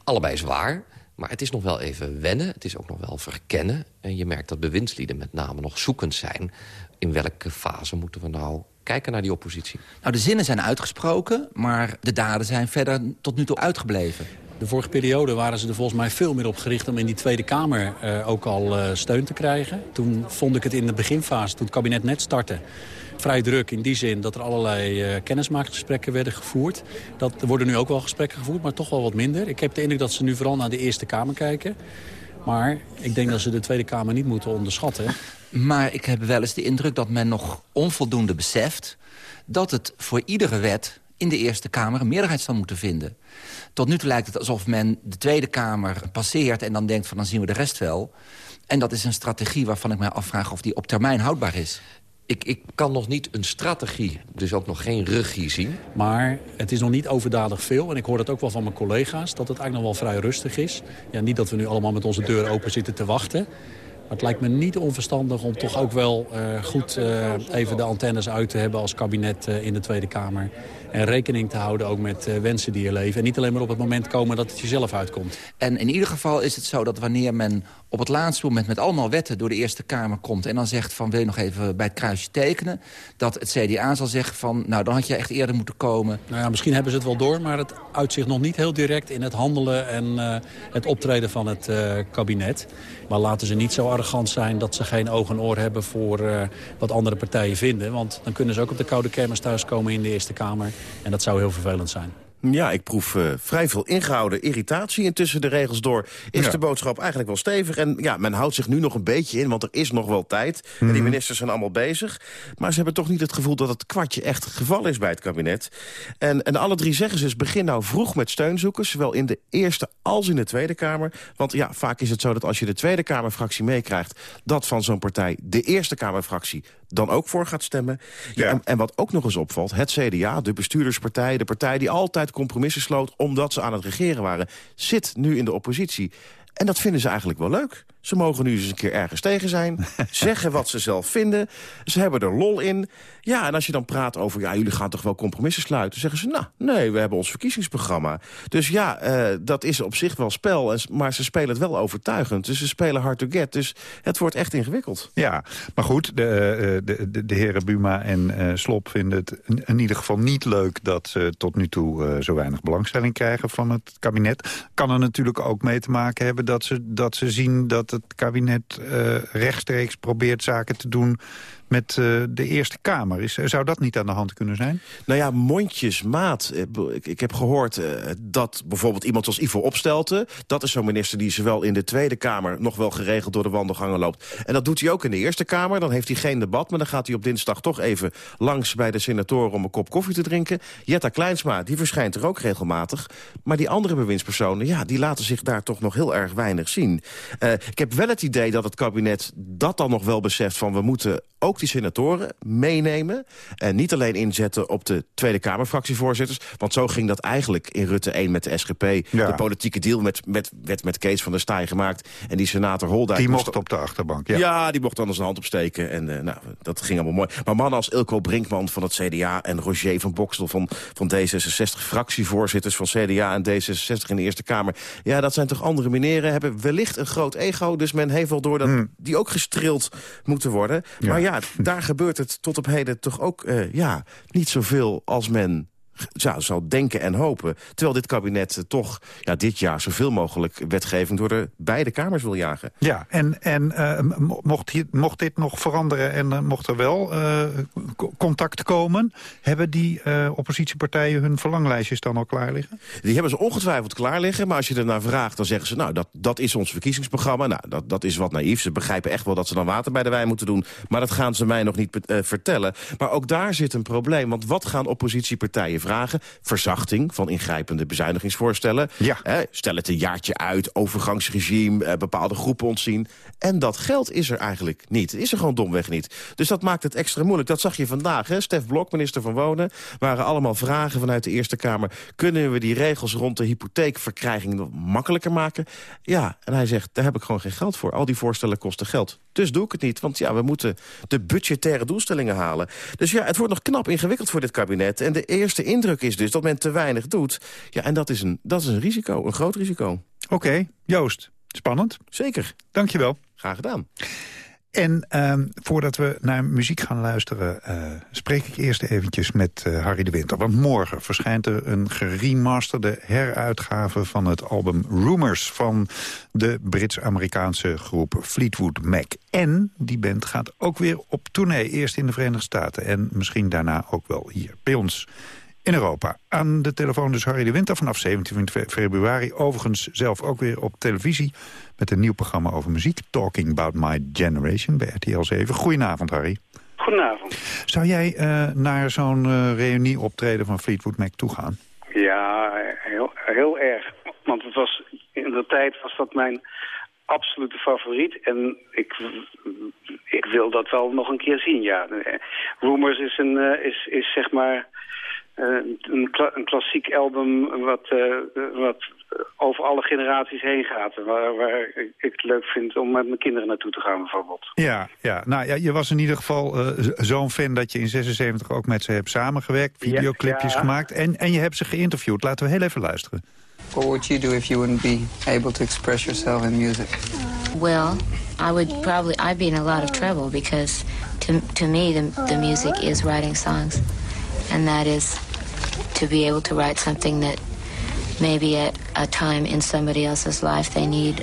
Allebei is waar. Maar het is nog wel even wennen, het is ook nog wel verkennen. En je merkt dat bewindslieden met name nog zoekend zijn. In welke fase moeten we nou kijken naar die oppositie? Nou, de zinnen zijn uitgesproken, maar de daden zijn verder tot nu toe uitgebleven. De vorige periode waren ze er volgens mij veel meer op gericht... om in die Tweede Kamer uh, ook al uh, steun te krijgen. Toen vond ik het in de beginfase, toen het kabinet net startte... vrij druk in die zin dat er allerlei uh, kennismakingsgesprekken werden gevoerd. Dat, er worden nu ook wel gesprekken gevoerd, maar toch wel wat minder. Ik heb de indruk dat ze nu vooral naar de Eerste Kamer kijken. Maar ik denk dat ze de Tweede Kamer niet moeten onderschatten. Maar ik heb wel eens de indruk dat men nog onvoldoende beseft... dat het voor iedere wet in de Eerste Kamer een meerderheid zal moeten vinden. Tot nu toe lijkt het alsof men de Tweede Kamer passeert... en dan denkt van dan zien we de rest wel. En dat is een strategie waarvan ik mij afvraag of die op termijn houdbaar is. Ik, ik, kan nog niet een strategie, dus ook nog geen regie zien. Maar het is nog niet overdadig veel. En ik hoor dat ook wel van mijn collega's, dat het eigenlijk nog wel vrij rustig is. Ja, niet dat we nu allemaal met onze deur open zitten te wachten. Maar het lijkt me niet onverstandig om toch ook wel uh, goed uh, even de antennes uit te hebben als kabinet uh, in de Tweede Kamer. En rekening te houden ook met uh, wensen die er leven. En niet alleen maar op het moment komen dat het jezelf uitkomt. En in ieder geval is het zo dat wanneer men op het laatste moment met allemaal wetten door de Eerste Kamer komt... en dan zegt van wil je nog even bij het kruisje tekenen... dat het CDA zal zeggen van nou dan had je echt eerder moeten komen. Nou ja, misschien hebben ze het wel door, maar het uitzicht nog niet heel direct... in het handelen en uh, het optreden van het uh, kabinet. Maar laten ze niet zo arrogant zijn dat ze geen oog en oor hebben... voor uh, wat andere partijen vinden. Want dan kunnen ze ook op de koude kermis thuiskomen in de Eerste Kamer. En dat zou heel vervelend zijn. Ja, ik proef uh, vrij veel ingehouden irritatie intussen de regels door. Is ja. de boodschap eigenlijk wel stevig? En ja, men houdt zich nu nog een beetje in, want er is nog wel tijd. Mm -hmm. En die mhm. ministers zijn allemaal bezig. Maar ze hebben toch niet het gevoel dat het kwartje echt het geval is bij het kabinet. En, en alle drie zeggen ze dus, begin nou vroeg met steun zoeken. Zowel in de Eerste als in de Tweede Kamer. Want ja, vaak is het zo dat als je de Tweede Kamerfractie meekrijgt... dat van zo'n partij de Eerste Kamerfractie dan ook voor gaat stemmen. Ja, en, en wat ook nog eens opvalt, het CDA, de bestuurderspartij... de partij die altijd compromissen sloot omdat ze aan het regeren waren... zit nu in de oppositie. En dat vinden ze eigenlijk wel leuk. Ze mogen nu eens een keer ergens tegen zijn. zeggen wat ze zelf vinden. Ze hebben er lol in. Ja, en als je dan praat over... ja, jullie gaan toch wel compromissen sluiten? zeggen ze, nou, nee, we hebben ons verkiezingsprogramma. Dus ja, uh, dat is op zich wel spel. Maar ze spelen het wel overtuigend. Dus ze spelen hard to get. Dus het wordt echt ingewikkeld. Ja, maar goed, de, de, de, de heren Buma en uh, Slop vinden het in, in, ieder geval niet leuk... dat ze tot nu toe uh, zo weinig belangstelling krijgen van het kabinet. Kan er natuurlijk ook mee te maken hebben dat ze, dat ze zien... dat het kabinet uh, rechtstreeks probeert zaken te doen met uh, de Eerste Kamer. Is, zou dat niet aan de hand kunnen zijn? Nou ja, mondjesmaat. Ik, ik heb gehoord uh, dat bijvoorbeeld iemand als Ivo Opstelten... dat is zo'n minister die zowel in de Tweede Kamer... nog wel geregeld door de wandelgangen loopt. En dat doet hij ook in de Eerste Kamer. Dan heeft hij geen debat, maar dan gaat hij op dinsdag toch even... langs bij de senatoren om een kop koffie te drinken. Jetta Kleinsma, die verschijnt er ook regelmatig. Maar die andere bewindspersonen, ja, die laten zich daar toch nog heel erg weinig zien. Ik heb wel het idee dat het kabinet dat dan nog wel beseft... van we moeten ook senatoren meenemen. En niet alleen inzetten op de Tweede Kamerfractievoorzitters. Want zo ging dat eigenlijk in Rutte 1 met de SGP. Ja. De politieke deal met, met, werd met Kees van der Staaij gemaakt. En die senator Holdijk... Die mocht op de achterbank, ja. Ja, die mocht anders een hand opsteken. En uh, nou, dat ging allemaal mooi. Maar mannen als Ilko Brinkman van het CDA... en Roger van Bokstel van, van D66... fractievoorzitters van CDA en D66 in de Eerste Kamer... ja, dat zijn toch andere meneren... hebben wellicht een groot ego. Dus men heeft wel door dat hmm. die ook gestrild moeten worden. Ja. Maar ja, daar gebeurt het tot op heden toch ook uh, ja, niet zoveel als men ja, zou denken en hopen. Terwijl dit kabinet uh, toch ja, dit jaar zoveel mogelijk wetgeving door de beide kamers wil jagen. Ja, en, en uh, mocht, hier, mocht dit nog veranderen en uh, mocht er wel contact komen... hebben die oppositiepartijen hun verlanglijstjes dan al klaar liggen? Die hebben ze ongetwijfeld klaar liggen, maar als je ernaar vraagt... dan zeggen ze, nou, dat, dat is ons verkiezingsprogramma. Nou, dat, dat is wat naïef. Ze begrijpen echt wel dat ze dan water bij de wijn moeten doen... maar dat gaan ze mij nog niet vertellen. Maar ook daar zit een probleem, want wat gaan oppositiepartijen vragen. Verzachting van ingrijpende bezuinigingsvoorstellen. Ja. Stel het een jaartje uit, overgangsregime, eh, bepaalde groepen ontzien. En dat geld is er eigenlijk niet. Is er gewoon domweg niet. Dus dat maakt het extra moeilijk. Dat zag je vandaag. Hè? Stef Blok, minister van Wonen, waren allemaal vragen vanuit de Eerste Kamer. Kunnen we die regels rond de hypotheekverkrijging makkelijker maken? Ja, en hij zegt, daar heb ik gewoon geen geld voor. Al die voorstellen kosten geld. Dus doe ik het niet, want ja, we moeten de budgettaire doelstellingen halen. Dus ja, het wordt nog knap ingewikkeld voor dit kabinet. En de eerste indruk is dus dat men te weinig doet. Ja, en dat is een, dat is een risico, een groot risico. Oké, okay, Joost, spannend. Zeker. Dankjewel. Graag gedaan. En uh, voordat we naar muziek gaan luisteren... Uh, spreek ik eerst eventjes met uh, Harry de Winter. Want morgen verschijnt er een geremasterde heruitgave... van het album Rumors van de Brits-Amerikaanse groep Fleetwood Mac. En die band gaat ook weer op tournee. Eerst in de Verenigde Staten en misschien daarna ook wel hier bij ons in Europa. Aan de telefoon dus Harry de Winter vanaf 17 februari. Overigens zelf ook weer op televisie met een nieuw programma over muziek. Talking About My Generation bij RTL 7. Goedenavond, Harry. Goedenavond. Zou jij uh, naar zo'n uh, reunie optreden van Fleetwood Mac toegaan? Ja, heel, heel erg. Want het was, in de tijd was dat mijn absolute favoriet. En ik, ik wil dat wel nog een keer zien, ja. Rumors is, een, uh, is, is zeg maar een, kla een, klassiek album wat, uh, wat over alle generaties heen gaat. Waar, waar ik het leuk vind om met mijn kinderen naartoe te gaan bijvoorbeeld. Ja, ja. Nou, ja je was in ieder geval uh, zo'n fan dat je in 76 ook met ze hebt samengewerkt. Videoclipjes ja, ja. gemaakt. En, en je hebt ze geïnterviewd. Laten we heel even luisteren. What would you do if you wouldn't be able to express yourself in music? Well, I would probably, I'd be in a lot of trouble because to, to me the, the music is writing songs. And that is to be able to write something that maybe at a time in somebody else's life they need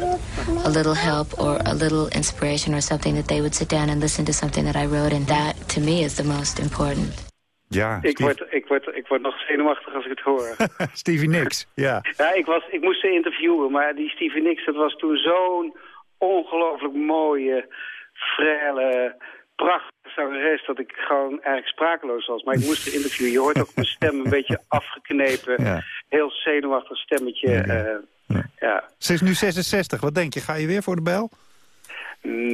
a little help or a little inspiration or something that they would sit down and listen to something that I wrote. And that, to me, is the most important. Ja, ik word, ik, word, ik word nog zenuwachtig als ik het hoor. Stevie Nicks, ja. Ja, ik, was, ik moest ze interviewen, maar die Stevie Nicks, dat was toen zo'n ongelooflijk mooie, frele, prachtige zangeres dat ik gewoon eigenlijk sprakeloos was. Maar ik moest de interviewen. Je hoort ook mijn stem een beetje afgeknepen. Ja. Heel zenuwachtig stemmetje. Ja, ja. Uh, ja. Ze is nu 66. Wat denk je? Ga je weer voor de bel?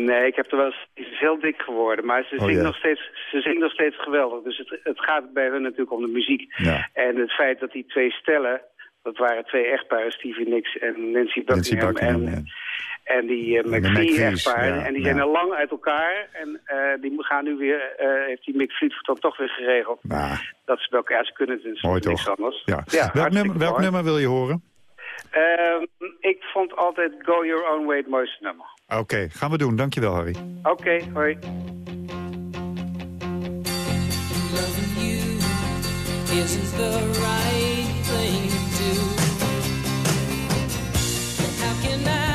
Nee, ik heb er wel eens... Is heel dik geworden, maar ze Oh, zingt, ja. nog, steeds, ze zingt nog steeds geweldig. Dus het, het gaat bij hun natuurlijk om de muziek. Ja. En het feit dat die twee stellen... Dat waren twee echtparen, Stevie Nicks en Nancy Nancy Buckingham. Buckingham, en. En die uh, de McPhee McPhee's, echtpaar. ja, en die ja. zijn al lang uit elkaar. En eh, die gaan nu weer... eh, heeft die Mick Fleetwood dan toch weer geregeld. Nou, Dat ze bij elkaar... Ze kunnen dus mooi niks toch? anders. Ja. welk nummer, welk mooi. nummer wil je horen? Ehm, ik vond altijd Go Your Own Way het mooiste nummer. Oké, gaan we doen. Dankjewel, Harry. Oké, hoi. The right thing to do. How can I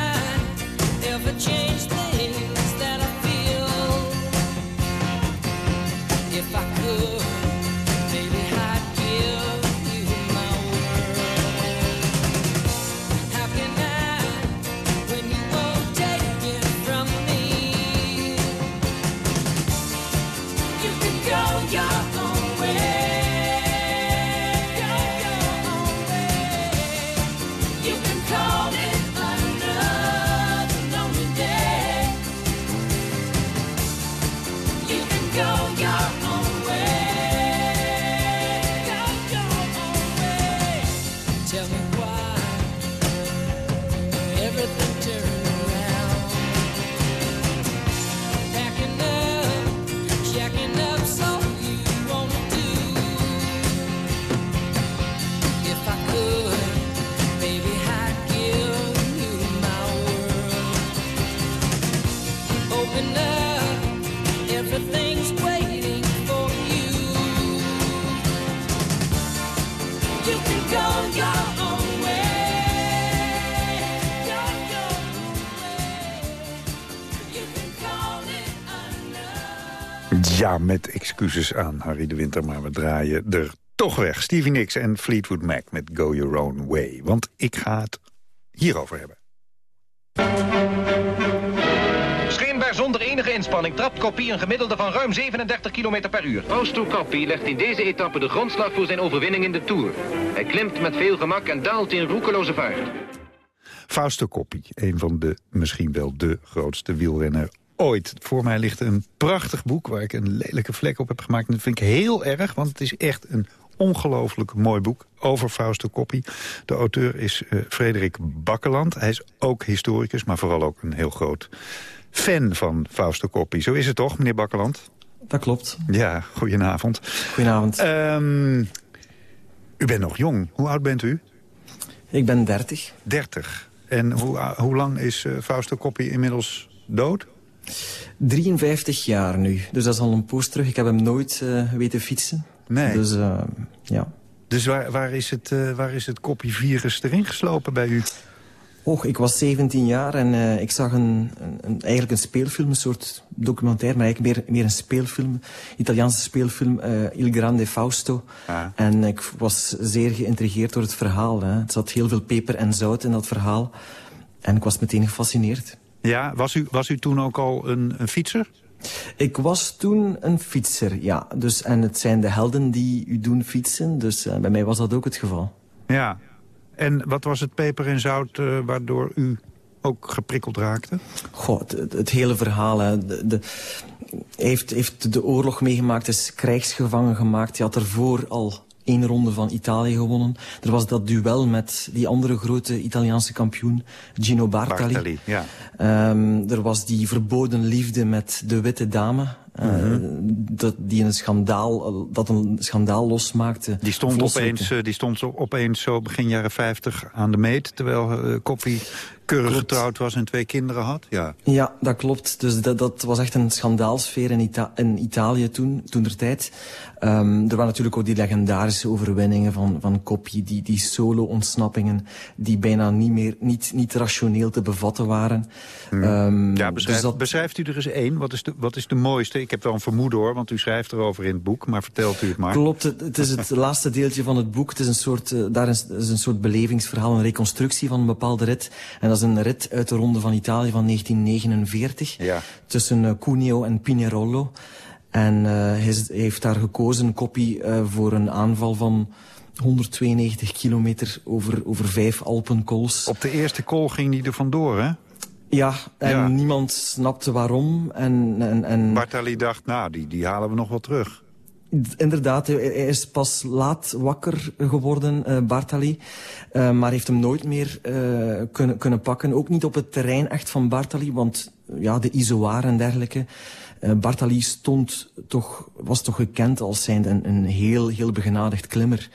Ja, met excuses aan Harry de Winter, maar we draaien er toch weg. Stevie Nicks en Fleetwood Mac met Go Your Own Way. Want ik ga het hierover hebben. Schijnbaar zonder enige inspanning trapt Koppie een gemiddelde van ruim 37 km per uur. Fausto Coppi legt in deze etappe de grondslag voor zijn overwinning in de Tour. Hij klimt met veel gemak en daalt in roekeloze vaart. Fausto Coppi, een van de misschien wel de grootste wielrenner ooit. Voor mij ligt een prachtig boek waar ik een lelijke vlek op heb gemaakt. En dat vind ik heel erg, want het is echt een ongelooflijk mooi boek over Fausto Coppi. De auteur is eh, Frederik Bakkeland. Hij is ook historicus, maar vooral ook een heel groot fan van Fausto Coppi. Zo is het toch, meneer Bakkeland? Dat klopt. Ja, goedenavond. Goedenavond. Ehm, u bent nog jong. Hoe oud bent u? Ik ben 30. 30. En hoe, hoe lang is eh, Fausto Coppi inmiddels dood? 53 jaar nu. Dus dat is al een poos terug. Ik heb hem nooit eh, weten fietsen. Nee. Dus eh, ja. Dus waar, waar, is het, eh, waar is het Coppi-virus erin geslopen bij u? Och, ik was 17 jaar en ik zag een, een, een- eigenlijk een speelfilm, een soort documentaire, maar eigenlijk meer, meer een speelfilm. Italiaanse speelfilm, Il Grande Fausto. En ik was zeer geïntrigeerd door het verhaal. Hè. Het zat heel veel peper en zout in dat verhaal. En ik was meteen gefascineerd. Ja, was u, was u toen ook al een, een fietser? Ik was toen een fietser, ja. Dus, en het zijn de helden die u doen fietsen. Dus eh, bij mij was dat ook het geval. Ja. En wat was het peper en zout eh, waardoor u ook geprikkeld raakte? Goh, het, hele verhaal. Hè. De, de, hij heeft, heeft de oorlog meegemaakt, is krijgsgevangen gemaakt. Hij had ervoor al één ronde van Italië gewonnen. Er was dat duel met die andere grote Italiaanse kampioen, Gino Bartali. Bartali, ja. Ehm, er was die verboden liefde met de witte dame. Mhm. dat, die een schandaal, dat een schandaal losmaakte. Die stond, opeens, eh, die stond opeens zo begin jaren 50 aan de meet... terwijl Coppi keurig getrouwd was en twee kinderen had. Ja. Ja, dat klopt. Dus dat, dat was echt een schandaalsfeer in, Ita in Italië toen, toen der tijd. Ehm, er waren natuurlijk ook die legendarische overwinningen van, van Coppi, die, die solo-ontsnappingen, die bijna niet meer, niet, niet rationeel te bevatten waren. Ehm, ja, dus dat- beschrijft u er eens één. Wat is, de, wat is de mooiste? Ik heb wel een vermoeden hoor, want u schrijft erover in het boek. Maar vertelt u het maar. Klopt, het, het is het laatste deeltje van het boek. Het is een soort, eh, daar is, is een soort belevingsverhaal, een reconstructie van een bepaalde rit. En dat is een rit uit de Ronde van Italië van 1949. Tussen eh, Cuneo en Pinerolo. En eh, hij, heeft daar gekozen, Coppi, eh, voor een aanval van 192 kilometer over, over vijf Alpenkools. Op de eerste call ging hij er vandoor, hè? Ja, en Ja. niemand snapte waarom. En, en, en... Bartali dacht, nou, die, die halen we nog wel terug. Inderdaad, hij is pas laat wakker geworden, eh Bartali. Eh, maar heeft hem nooit meer eh, kunnen, kunnen pakken. Ook niet op het terrein echt van Bartali, want ja, de isoar en dergelijke. Bartali stond toch, was toch gekend als zijnde een, een heel, heel begenadigd klimmer.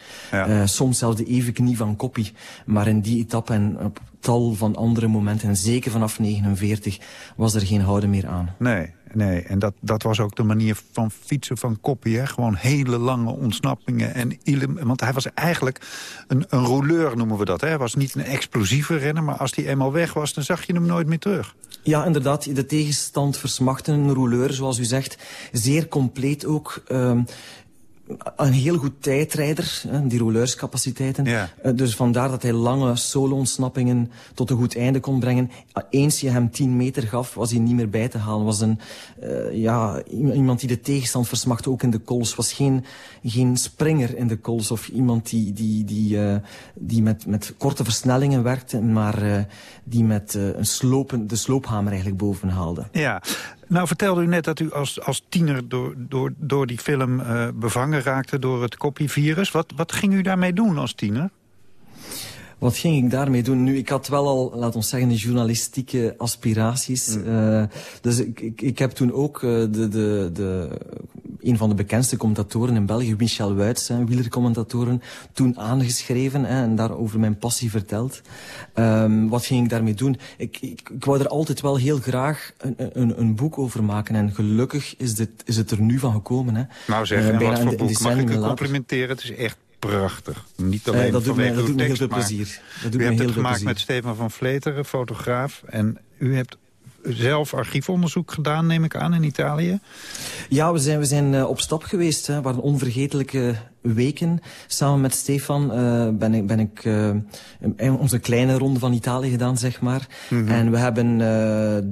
Soms zelfs de even knie van Koppie. Maar in die etappe en op tal van andere momenten, en zeker vanaf 49, was er geen houden meer aan. Nee, nee. En dat, dat was ook de manier van fietsen van Koppie. Hè? Gewoon hele lange ontsnappingen. En want hij was eigenlijk een, een rouleur, noemen we dat. Hè? Hij was niet een explosieve renner, maar als hij eenmaal weg was... dan zag je hem nooit meer terug. Ja, inderdaad. De tegenstand versmachten een rouleur, zoals u zegt. Zeer compleet ook. ehm, een heel goed tijdrijder, die rouleurscapaciteiten. Eh, dus vandaar dat hij lange solo-ontsnappingen tot een goed einde kon brengen. Ah, Eens je hem 10 meter gaf, was hij niet meer bij te halen. Was een, eh, ja, iemand die de tegenstand versmachtte, ook in de kools. Was geen, geen springer in de kools of iemand die, die, die, eh, die met, met korte versnellingen werkte, maar die met een slopen, de sloophamer eigenlijk boven haalde. Ja, nou vertelde u net dat u als, als tiener door, door, door die film eh, bevangen raakte door het koppievirus. Wat, wat ging u daarmee doen als tiener? Wat ging ik daarmee doen? Nu, ik had wel al, laat ons zeggen, journalistieke aspiraties. Eh, dus ik, ik, ik heb toen ook eh, de, de, de, een van de bekendste commentatoren in België, Michel Wuits, hè, wielercommentatoren, toen aangeschreven hè, en daarover mijn passie verteld. Ehm, wat ging ik daarmee doen? Ik, ik, ik wou er altijd wel heel graag een, een, een boek over maken. En gelukkig is, dit, is het er nu van gekomen. Hè. Nou zeg, en bijna wat voor boek? Mag ik u complimenteren? Het is echt prachtig. Niet Eh, alleen dat doet mij- vanwege dat doet me heel tekst, veel plezier. Dat doet u hebt heel het gemaakt plezier. met Stefan van Vleteren, fotograaf. En u hebt zelf archiefonderzoek gedaan, neem ik aan, in Italië. Ja, we zijn, we zijn eh, op stap geweest. Hè. Waren onvergetelijke weken. Samen met Stefan eh, ben ik, ben ik onze kleine ronde van Italië gedaan, zeg maar. Mhm. En we hebben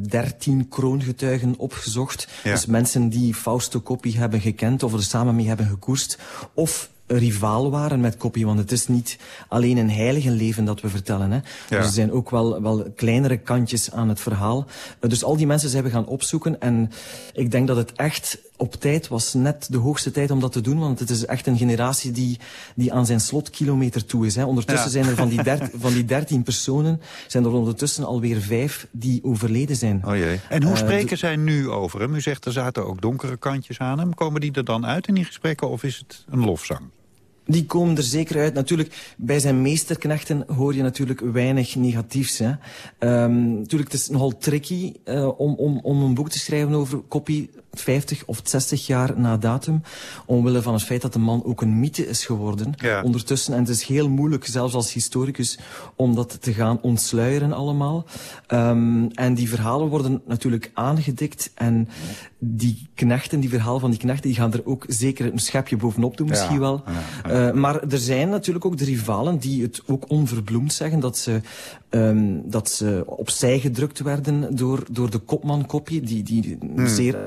dertien kroongetuigen opgezocht. Ja. Dus mensen die Fausto Coppi hebben gekend of er samen mee hebben gekoerst. Of rivaal waren met Coppi, want het is niet alleen een heilige leven dat we vertellen. Hè. Dus er zijn ook wel, wel kleinere kantjes aan het verhaal. Eh, dus al die mensen zijn we gaan opzoeken en ik denk dat het echt op tijd was, net de hoogste tijd om dat te doen, want het is echt een generatie die, die aan zijn slotkilometer toe is. Hè. Ondertussen Ja. zijn er van die, van die dertien personen, zijn er ondertussen alweer vijf die overleden zijn. Oh jee. En hoe Eh, spreken zij nu over hem? U zegt er zaten ook donkere kantjes aan hem. Komen die er dan uit in die gesprekken of is het een lofzang? Die komen er zeker uit. Natuurlijk, bij zijn meesterknechten hoor je natuurlijk weinig negatiefs. Hè. Ehm, natuurlijk, het is nogal tricky eh, om, om, om een boek te schrijven over Koppie 50 of 60 jaar na datum. Omwille van het feit dat de man ook een mythe is geworden Ja. ondertussen. En het is heel moeilijk, zelfs als historicus, om dat te gaan ontsluieren allemaal. Ehm, en die verhalen worden natuurlijk aangedikt. En die knechten, die verhalen van die knechten, die gaan er ook zeker een schepje bovenop doen misschien Ja, wel. Eh, maar er zijn natuurlijk ook de rivalen die het ook onverbloemd zeggen dat ze, ehm, dat ze opzij gedrukt werden door, door de kopman Koppie, die, die Hmm. zeer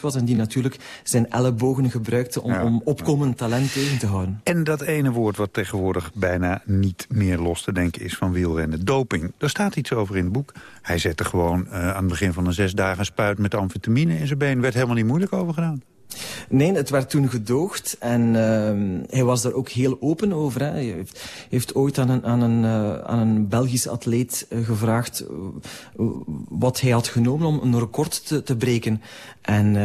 was en die natuurlijk zijn ellebogen gebruikte om, Ja. om opkomend talent tegen te houden. En dat ene woord wat tegenwoordig bijna niet meer los te denken is van wielrennen. Doping. Daar staat iets over in het boek. Hij zette gewoon eh, aan het begin van een zes dagen spuit met amfetamine in zijn been. Werd helemaal niet moeilijk over gedaan. Nee, het werd toen gedoogd en ehm, hij was daar ook heel open over. Hè. Hij heeft, heeft ooit aan een, aan een, eh, aan een Belgisch atleet eh, gevraagd eh, wat hij had genomen om een record te, te breken. En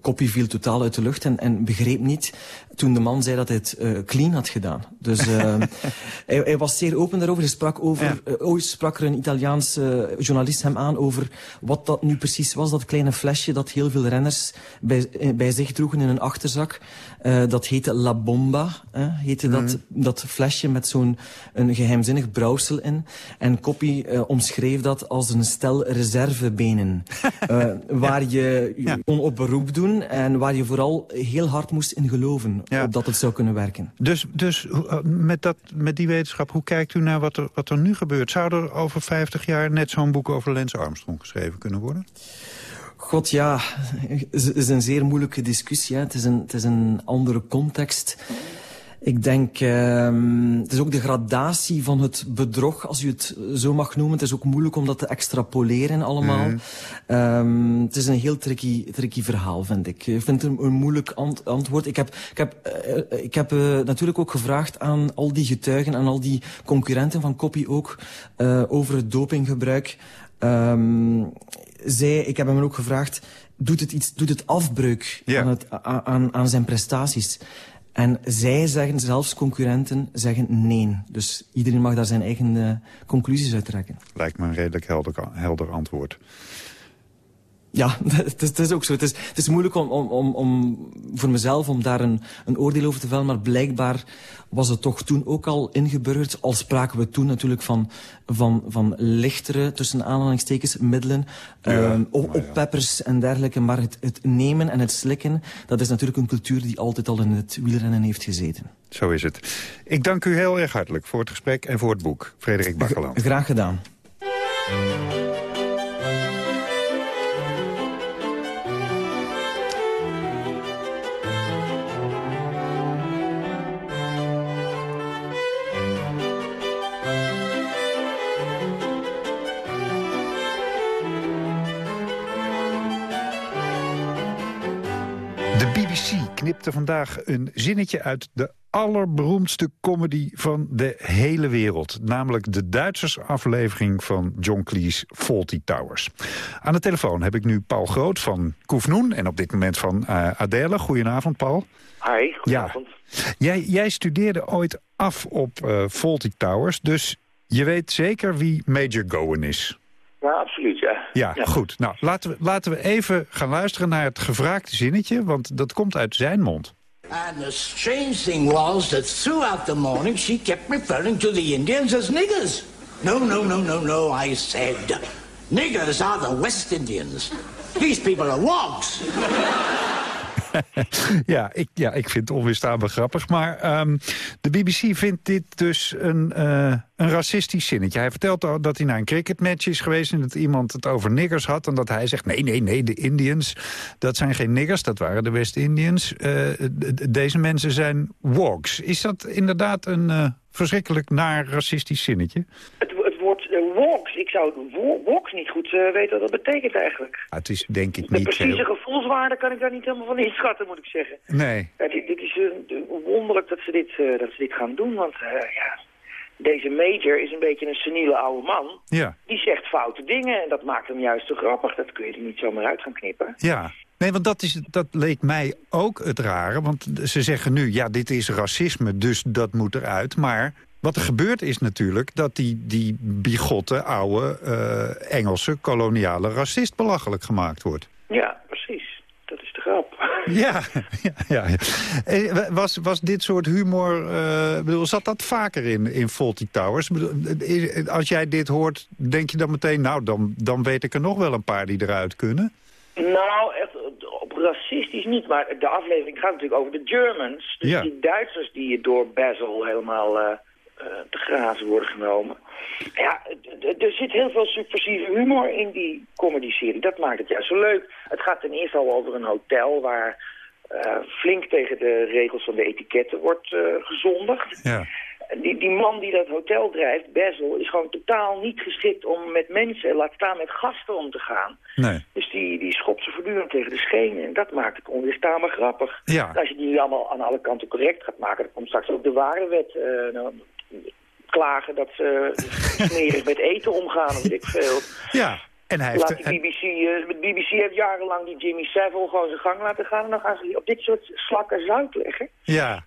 Koppie viel totaal uit de lucht en, en begreep niet toen de man zei dat hij het eh, clean had gedaan. Dus eh, hij, hij was zeer open daarover. Hij sprak over, eh, ooit sprak er een Italiaanse journalist hem aan over wat dat nu precies was, dat kleine flesje dat heel veel renners bij, bij zich droegen in een achterzak. Eh, dat heette La Bomba, hè, heette dat, dat flesje met zo'n een geheimzinnig brouwsel in. En Koppie eh, omschreef dat als een stel reservebenen. eh, waar je je kon op beroep doen en waar je vooral heel hard moest in geloven, opdat het zou kunnen werken. Dus, dus met, dat, met die wetenschap, hoe kijkt u naar wat er, wat er nu gebeurt? Zou er over 50 jaar net zo'n boek over Lance Armstrong geschreven kunnen worden? God, ja, het is een zeer moeilijke discussie. Hè. Het, is een, het is een andere context. Ik denk, ehm het is ook de gradatie van het bedrog, als u het zo mag noemen. Het is ook moeilijk om dat te extrapoleren allemaal. Mhm. Ehm, het is een heel tricky, tricky verhaal, vind ik. Ik vind het een, een moeilijk ant- antwoord. Ik heb, ik heb, eh, ik heb eh, natuurlijk ook gevraagd aan al die getuigen en al die concurrenten van Copy ook eh, over het dopinggebruik. Ehm, zij, ik heb hem ook gevraagd, doet het, iets, doet het afbreuk aan, het, aan, aan zijn prestaties? En zij zeggen, zelfs concurrenten, zeggen nee. Dus iedereen mag daar zijn eigen eh, conclusies uit trekken. Lijkt me een redelijk helder, helder antwoord. Ja, het is, het is ook zo. Het is, het is moeilijk om, om, om, voor mezelf om daar een, een oordeel over te vellen. Maar blijkbaar was het toch toen ook al ingeburgerd. Al spraken we toen natuurlijk van, van, van lichtere, tussen aanhalingstekens, middelen. op, oppeppers en dergelijke. Maar het, het nemen en het slikken, dat is natuurlijk een cultuur die altijd al in het wielrennen heeft gezeten. Zo is het. Ik dank u heel erg hartelijk voor het gesprek en voor het boek. Frederik Bakkeland. Graag gedaan. De BBC knipte vandaag een zinnetje uit de allerberoemdste comedy van de hele wereld. Namelijk de Duitsers aflevering van John Cleese Faulty Towers. Aan de telefoon heb ik nu Paul Groot van Koefnoen en op dit moment van eh Adele. Goedenavond, Paul. Hi, goedenavond. Jij, jij studeerde ooit af op Faulty Towers, dus je weet zeker wie Major Gowan is. Ja, absoluut, ja. Ja, goed. Nou, laten we, laten we even gaan luisteren naar het gevraagde zinnetje, want dat komt uit zijn mond. And the strange thing was that throughout the morning she kept referring to the Indians as niggers. No, no, no, no, no, I said. Niggers are the West Indians. These people are wogs. ja, ik, ja, ik vind het onweerstaanbaar grappig. Maar ehm, de BBC vindt dit dus een, eh, een racistisch zinnetje. Hij vertelt al dat hij naar een cricketmatch is geweest... en dat iemand het over niggers had. En dat hij zegt, nee, nee, nee, de Indians, dat zijn geen niggers. Dat waren de West-Indians. Eh, d- d- deze mensen zijn wogs. Is dat inderdaad een eh, verschrikkelijk naar racistisch zinnetje? Eh, wogs, ik zou wogs niet goed eh, weten wat dat betekent eigenlijk. Ah, het is denk ik De niet precieze heel... gevoelswaarde kan ik daar niet helemaal van inschatten, moet ik zeggen. Nee. Ja, dit, dit is eh, wonderlijk dat ze dit, eh, dat ze dit gaan doen, want eh, ja, deze major is een beetje een seniele oude man. Ja. Die zegt foute dingen en dat maakt hem juist zo grappig. Dat kun je er niet zomaar uit gaan knippen. Ja. Nee, want dat, is, dat leek mij ook het rare. Want ze zeggen nu, ja, dit is racisme, dus dat moet eruit. Maar wat er gebeurt is natuurlijk dat die, die bigotte, oude eh, Engelse koloniale racist belachelijk gemaakt wordt. Ja, precies. Dat is de grap. Ja, ja. Eh, Was, was dit soort humor, eh, bedoel, zat dat vaker in, in Fawlty Towers? Als jij dit hoort, denk je dan meteen, nou, dan, dan weet ik er nog wel een paar die eruit kunnen? Nou, echt op racistisch niet, maar de aflevering gaat natuurlijk over de Germans. Dus Ja. die Duitsers die door Basil helemaal te grazen worden genomen. Ja, er zit heel veel subversieve humor in die comedy-serie. Dat maakt het juist zo leuk. Het gaat ten eerste al over een hotel waar eh, flink tegen de regels van de etiketten wordt eh, gezondigd. Ja. Die, die man die dat hotel drijft, Basil, is gewoon totaal niet geschikt om met mensen, laat staan met gasten om te gaan. Nee. Dus die, die schopt ze voortdurend tegen de schenen. En dat maakt het onweerstaanbaar grappig. Ja. Als je die allemaal aan alle kanten correct gaat maken... dan komt straks ook de ware wet eh, klagen dat ze smerig met eten omgaan. Of ik veel. Ja, en hij Laat heeft... die BBC, eh, de BBC heeft jarenlang die Jimmy Savile gewoon zijn gang laten gaan. En dan gaan ze op dit soort slakken zout leggen. Ja,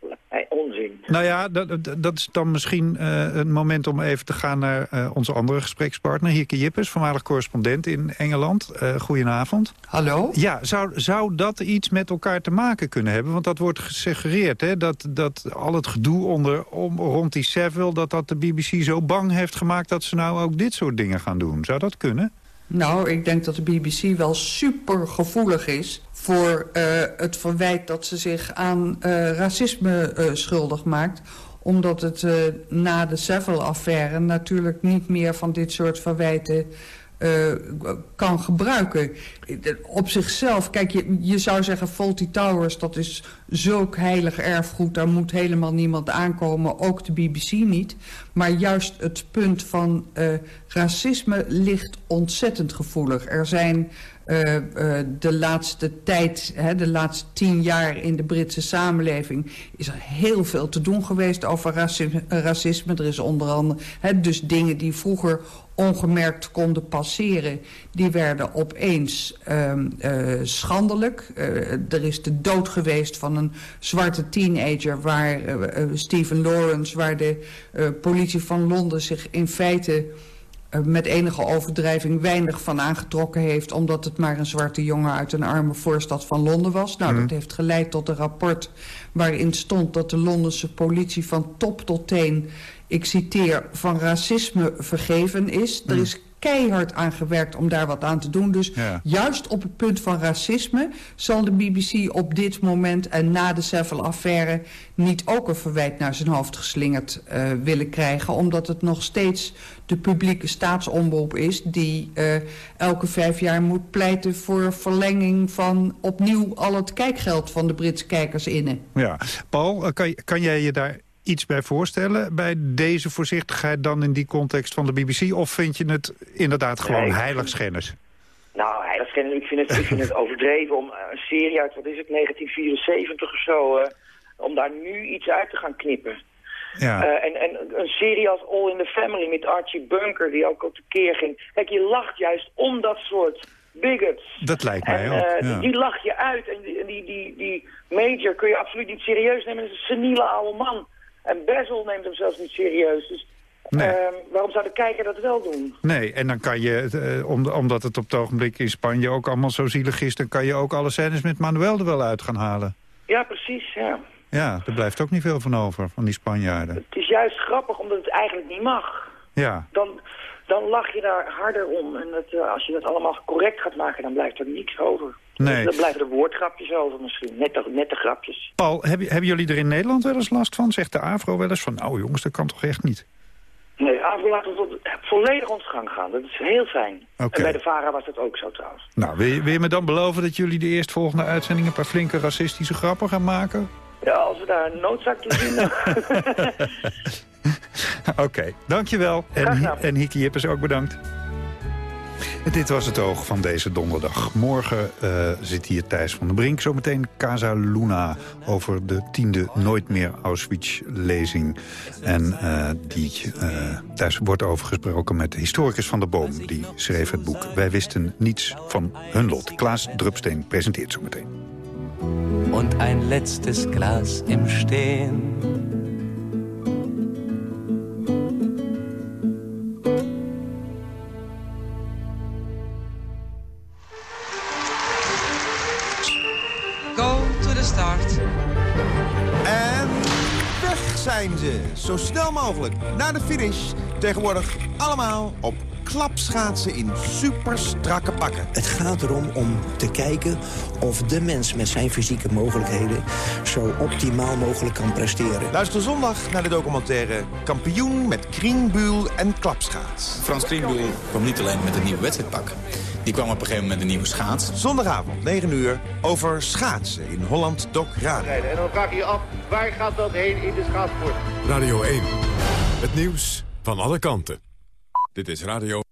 onzin. nou ja, dat, dat- is dan misschien eh, een moment om even te gaan naar eh, onze andere gesprekspartner, Hieke Jippes, voormalig correspondent in Engeland. Eh goedenavond. Hallo? Ja, zou, zou dat iets met elkaar te maken kunnen hebben? Want dat wordt gesuggereerd, hè, dat, dat al het gedoe onder, om, rond die Savile, dat dat de BBC zo bang heeft gemaakt dat ze nou ook dit soort dingen gaan doen. Zou dat kunnen? Nou, ik denk dat de BBC wel super gevoelig is voor eh, het verwijt dat ze zich aan eh, racisme eh, schuldig maakt. Omdat het na de Savile-affaire natuurlijk niet meer van dit soort verwijten eh, kan gebruiken. Op zichzelf, kijk, je, je zou zeggen Faulty Towers, dat is zulk heilig erfgoed, daar moet helemaal niemand aankomen, ook de BBC niet. Maar juist het punt van uh, racisme ligt ontzettend gevoelig. Er zijn uh, de laatste tijd, hè, de laatste tien jaar in de Britse samenleving... is er heel veel te doen geweest over racisme. racisme. Er is onder andere hè, dus dingen die vroeger ongemerkt konden passeren... die werden opeens um, uh, schandelijk. Uh, er is de dood geweest van een zwarte teenager... waar uh, Stephen Lawrence, waar de politie van Londen zich in feite... met enige overdrijving weinig van aangetrokken heeft... omdat het maar een zwarte jongen uit een arme voorstad van Londen was. Nou, mm. dat heeft geleid tot een rapport waarin stond dat de Londense politie van top tot teen ik citeer, van racisme vergeven is. Er is keihard aan gewerkt om daar wat aan te doen. Dus ja. juist op het punt van racisme zal de BBC op dit moment en na de Seville-affaire niet ook een verwijt naar zijn hoofd geslingerd uh, willen krijgen. Omdat het nog steeds de publieke staatsomroep is die uh, elke vijf jaar moet pleiten voor verlenging van opnieuw al het kijkgeld van de Britse kijkers innen. Ja, Paul, kan, kan jij je daar iets bij voorstellen bij deze voorzichtigheid dan in die context van de BBC? Of vind je het inderdaad gewoon nee, heiligschennis? Nou, heiligschennis, ik vind het, ik vind het overdreven om een serie uit, wat is het, 1974 of zo, uh, om daar nu iets uit te gaan knippen. Ja. Uh, en, en een serie als All in the Family met Archie Bunker, die ook op de keer ging. Kijk, je lacht juist om dat soort bigots. Dat lijkt mij en, ook, uh, ja. die, die lach je uit. En die, die, die, die Major kun je absoluut niet serieus nemen. Dat is een seniele oude man. En Bezel neemt hem zelfs niet serieus. Dus nee. uh, waarom zou de kijker dat wel doen? Nee, en dan kan je, uh, om, omdat het op het ogenblik in Spanje ook allemaal zo zielig is... dan kan je ook alle scènes met Manuel er wel uit gaan halen. Ja, precies, ja. Ja, er blijft ook niet veel van over, van die Spanjaarden. Het is juist grappig, omdat het eigenlijk niet mag. Ja. Dan, dan lach je daar harder om. En dat, uh, als je dat allemaal correct gaat maken, dan blijft er niks over. Nee. Dan blijven er woordgrapjes over misschien. Net de, net de grapjes. Paul, heb, hebben jullie er in Nederland wel eens last van? Zegt de AVRO wel eens van, nou jongens, dat kan toch echt niet? Nee, AVRO laat het volledig ons gang gaan. Dat is heel fijn. Okay. En bij de VARA was dat ook zo trouwens. Nou, wil je, wil je me dan beloven dat jullie de eerstvolgende uitzending... een paar flinke racistische grappen gaan maken? Ja, als we daar een noodzaak toe zien. Oké, okay, dankjewel. En, en Hiki Jippes ook bedankt. En dit was het oog van deze donderdag. Morgen uh, zit hier Thijs van den Brink. Zometeen Casa Luna over de tiende Nooit meer Auschwitz-lezing. En uh, die, uh, daar wordt over gesproken met de historicus van de Boom. Die schreef het boek Wij wisten niets van hun lot. Klaas Drupsteen presenteert zometeen. Und ein letztes Glas im Stehen. zijn ze. Zo snel mogelijk naar de finish. Tegenwoordig allemaal op klapschaatsen in super strakke pakken. Het gaat erom om te kijken of de mens met zijn fysieke mogelijkheden... zo optimaal mogelijk kan presteren. Luister zondag naar de documentaire Kampioen met Krienbuul en Klapschaats. Frans Krienbuul kwam niet alleen met een nieuw wedstrijdpak. Die kwam op een gegeven moment met een nieuwe schaats. Zondagavond, 9 uur, over schaatsen in Holland Doc Radio. En dan vraag je je af, waar gaat dat heen in de schaatsport? Radio 1, het nieuws van alle kanten. Dit is Radio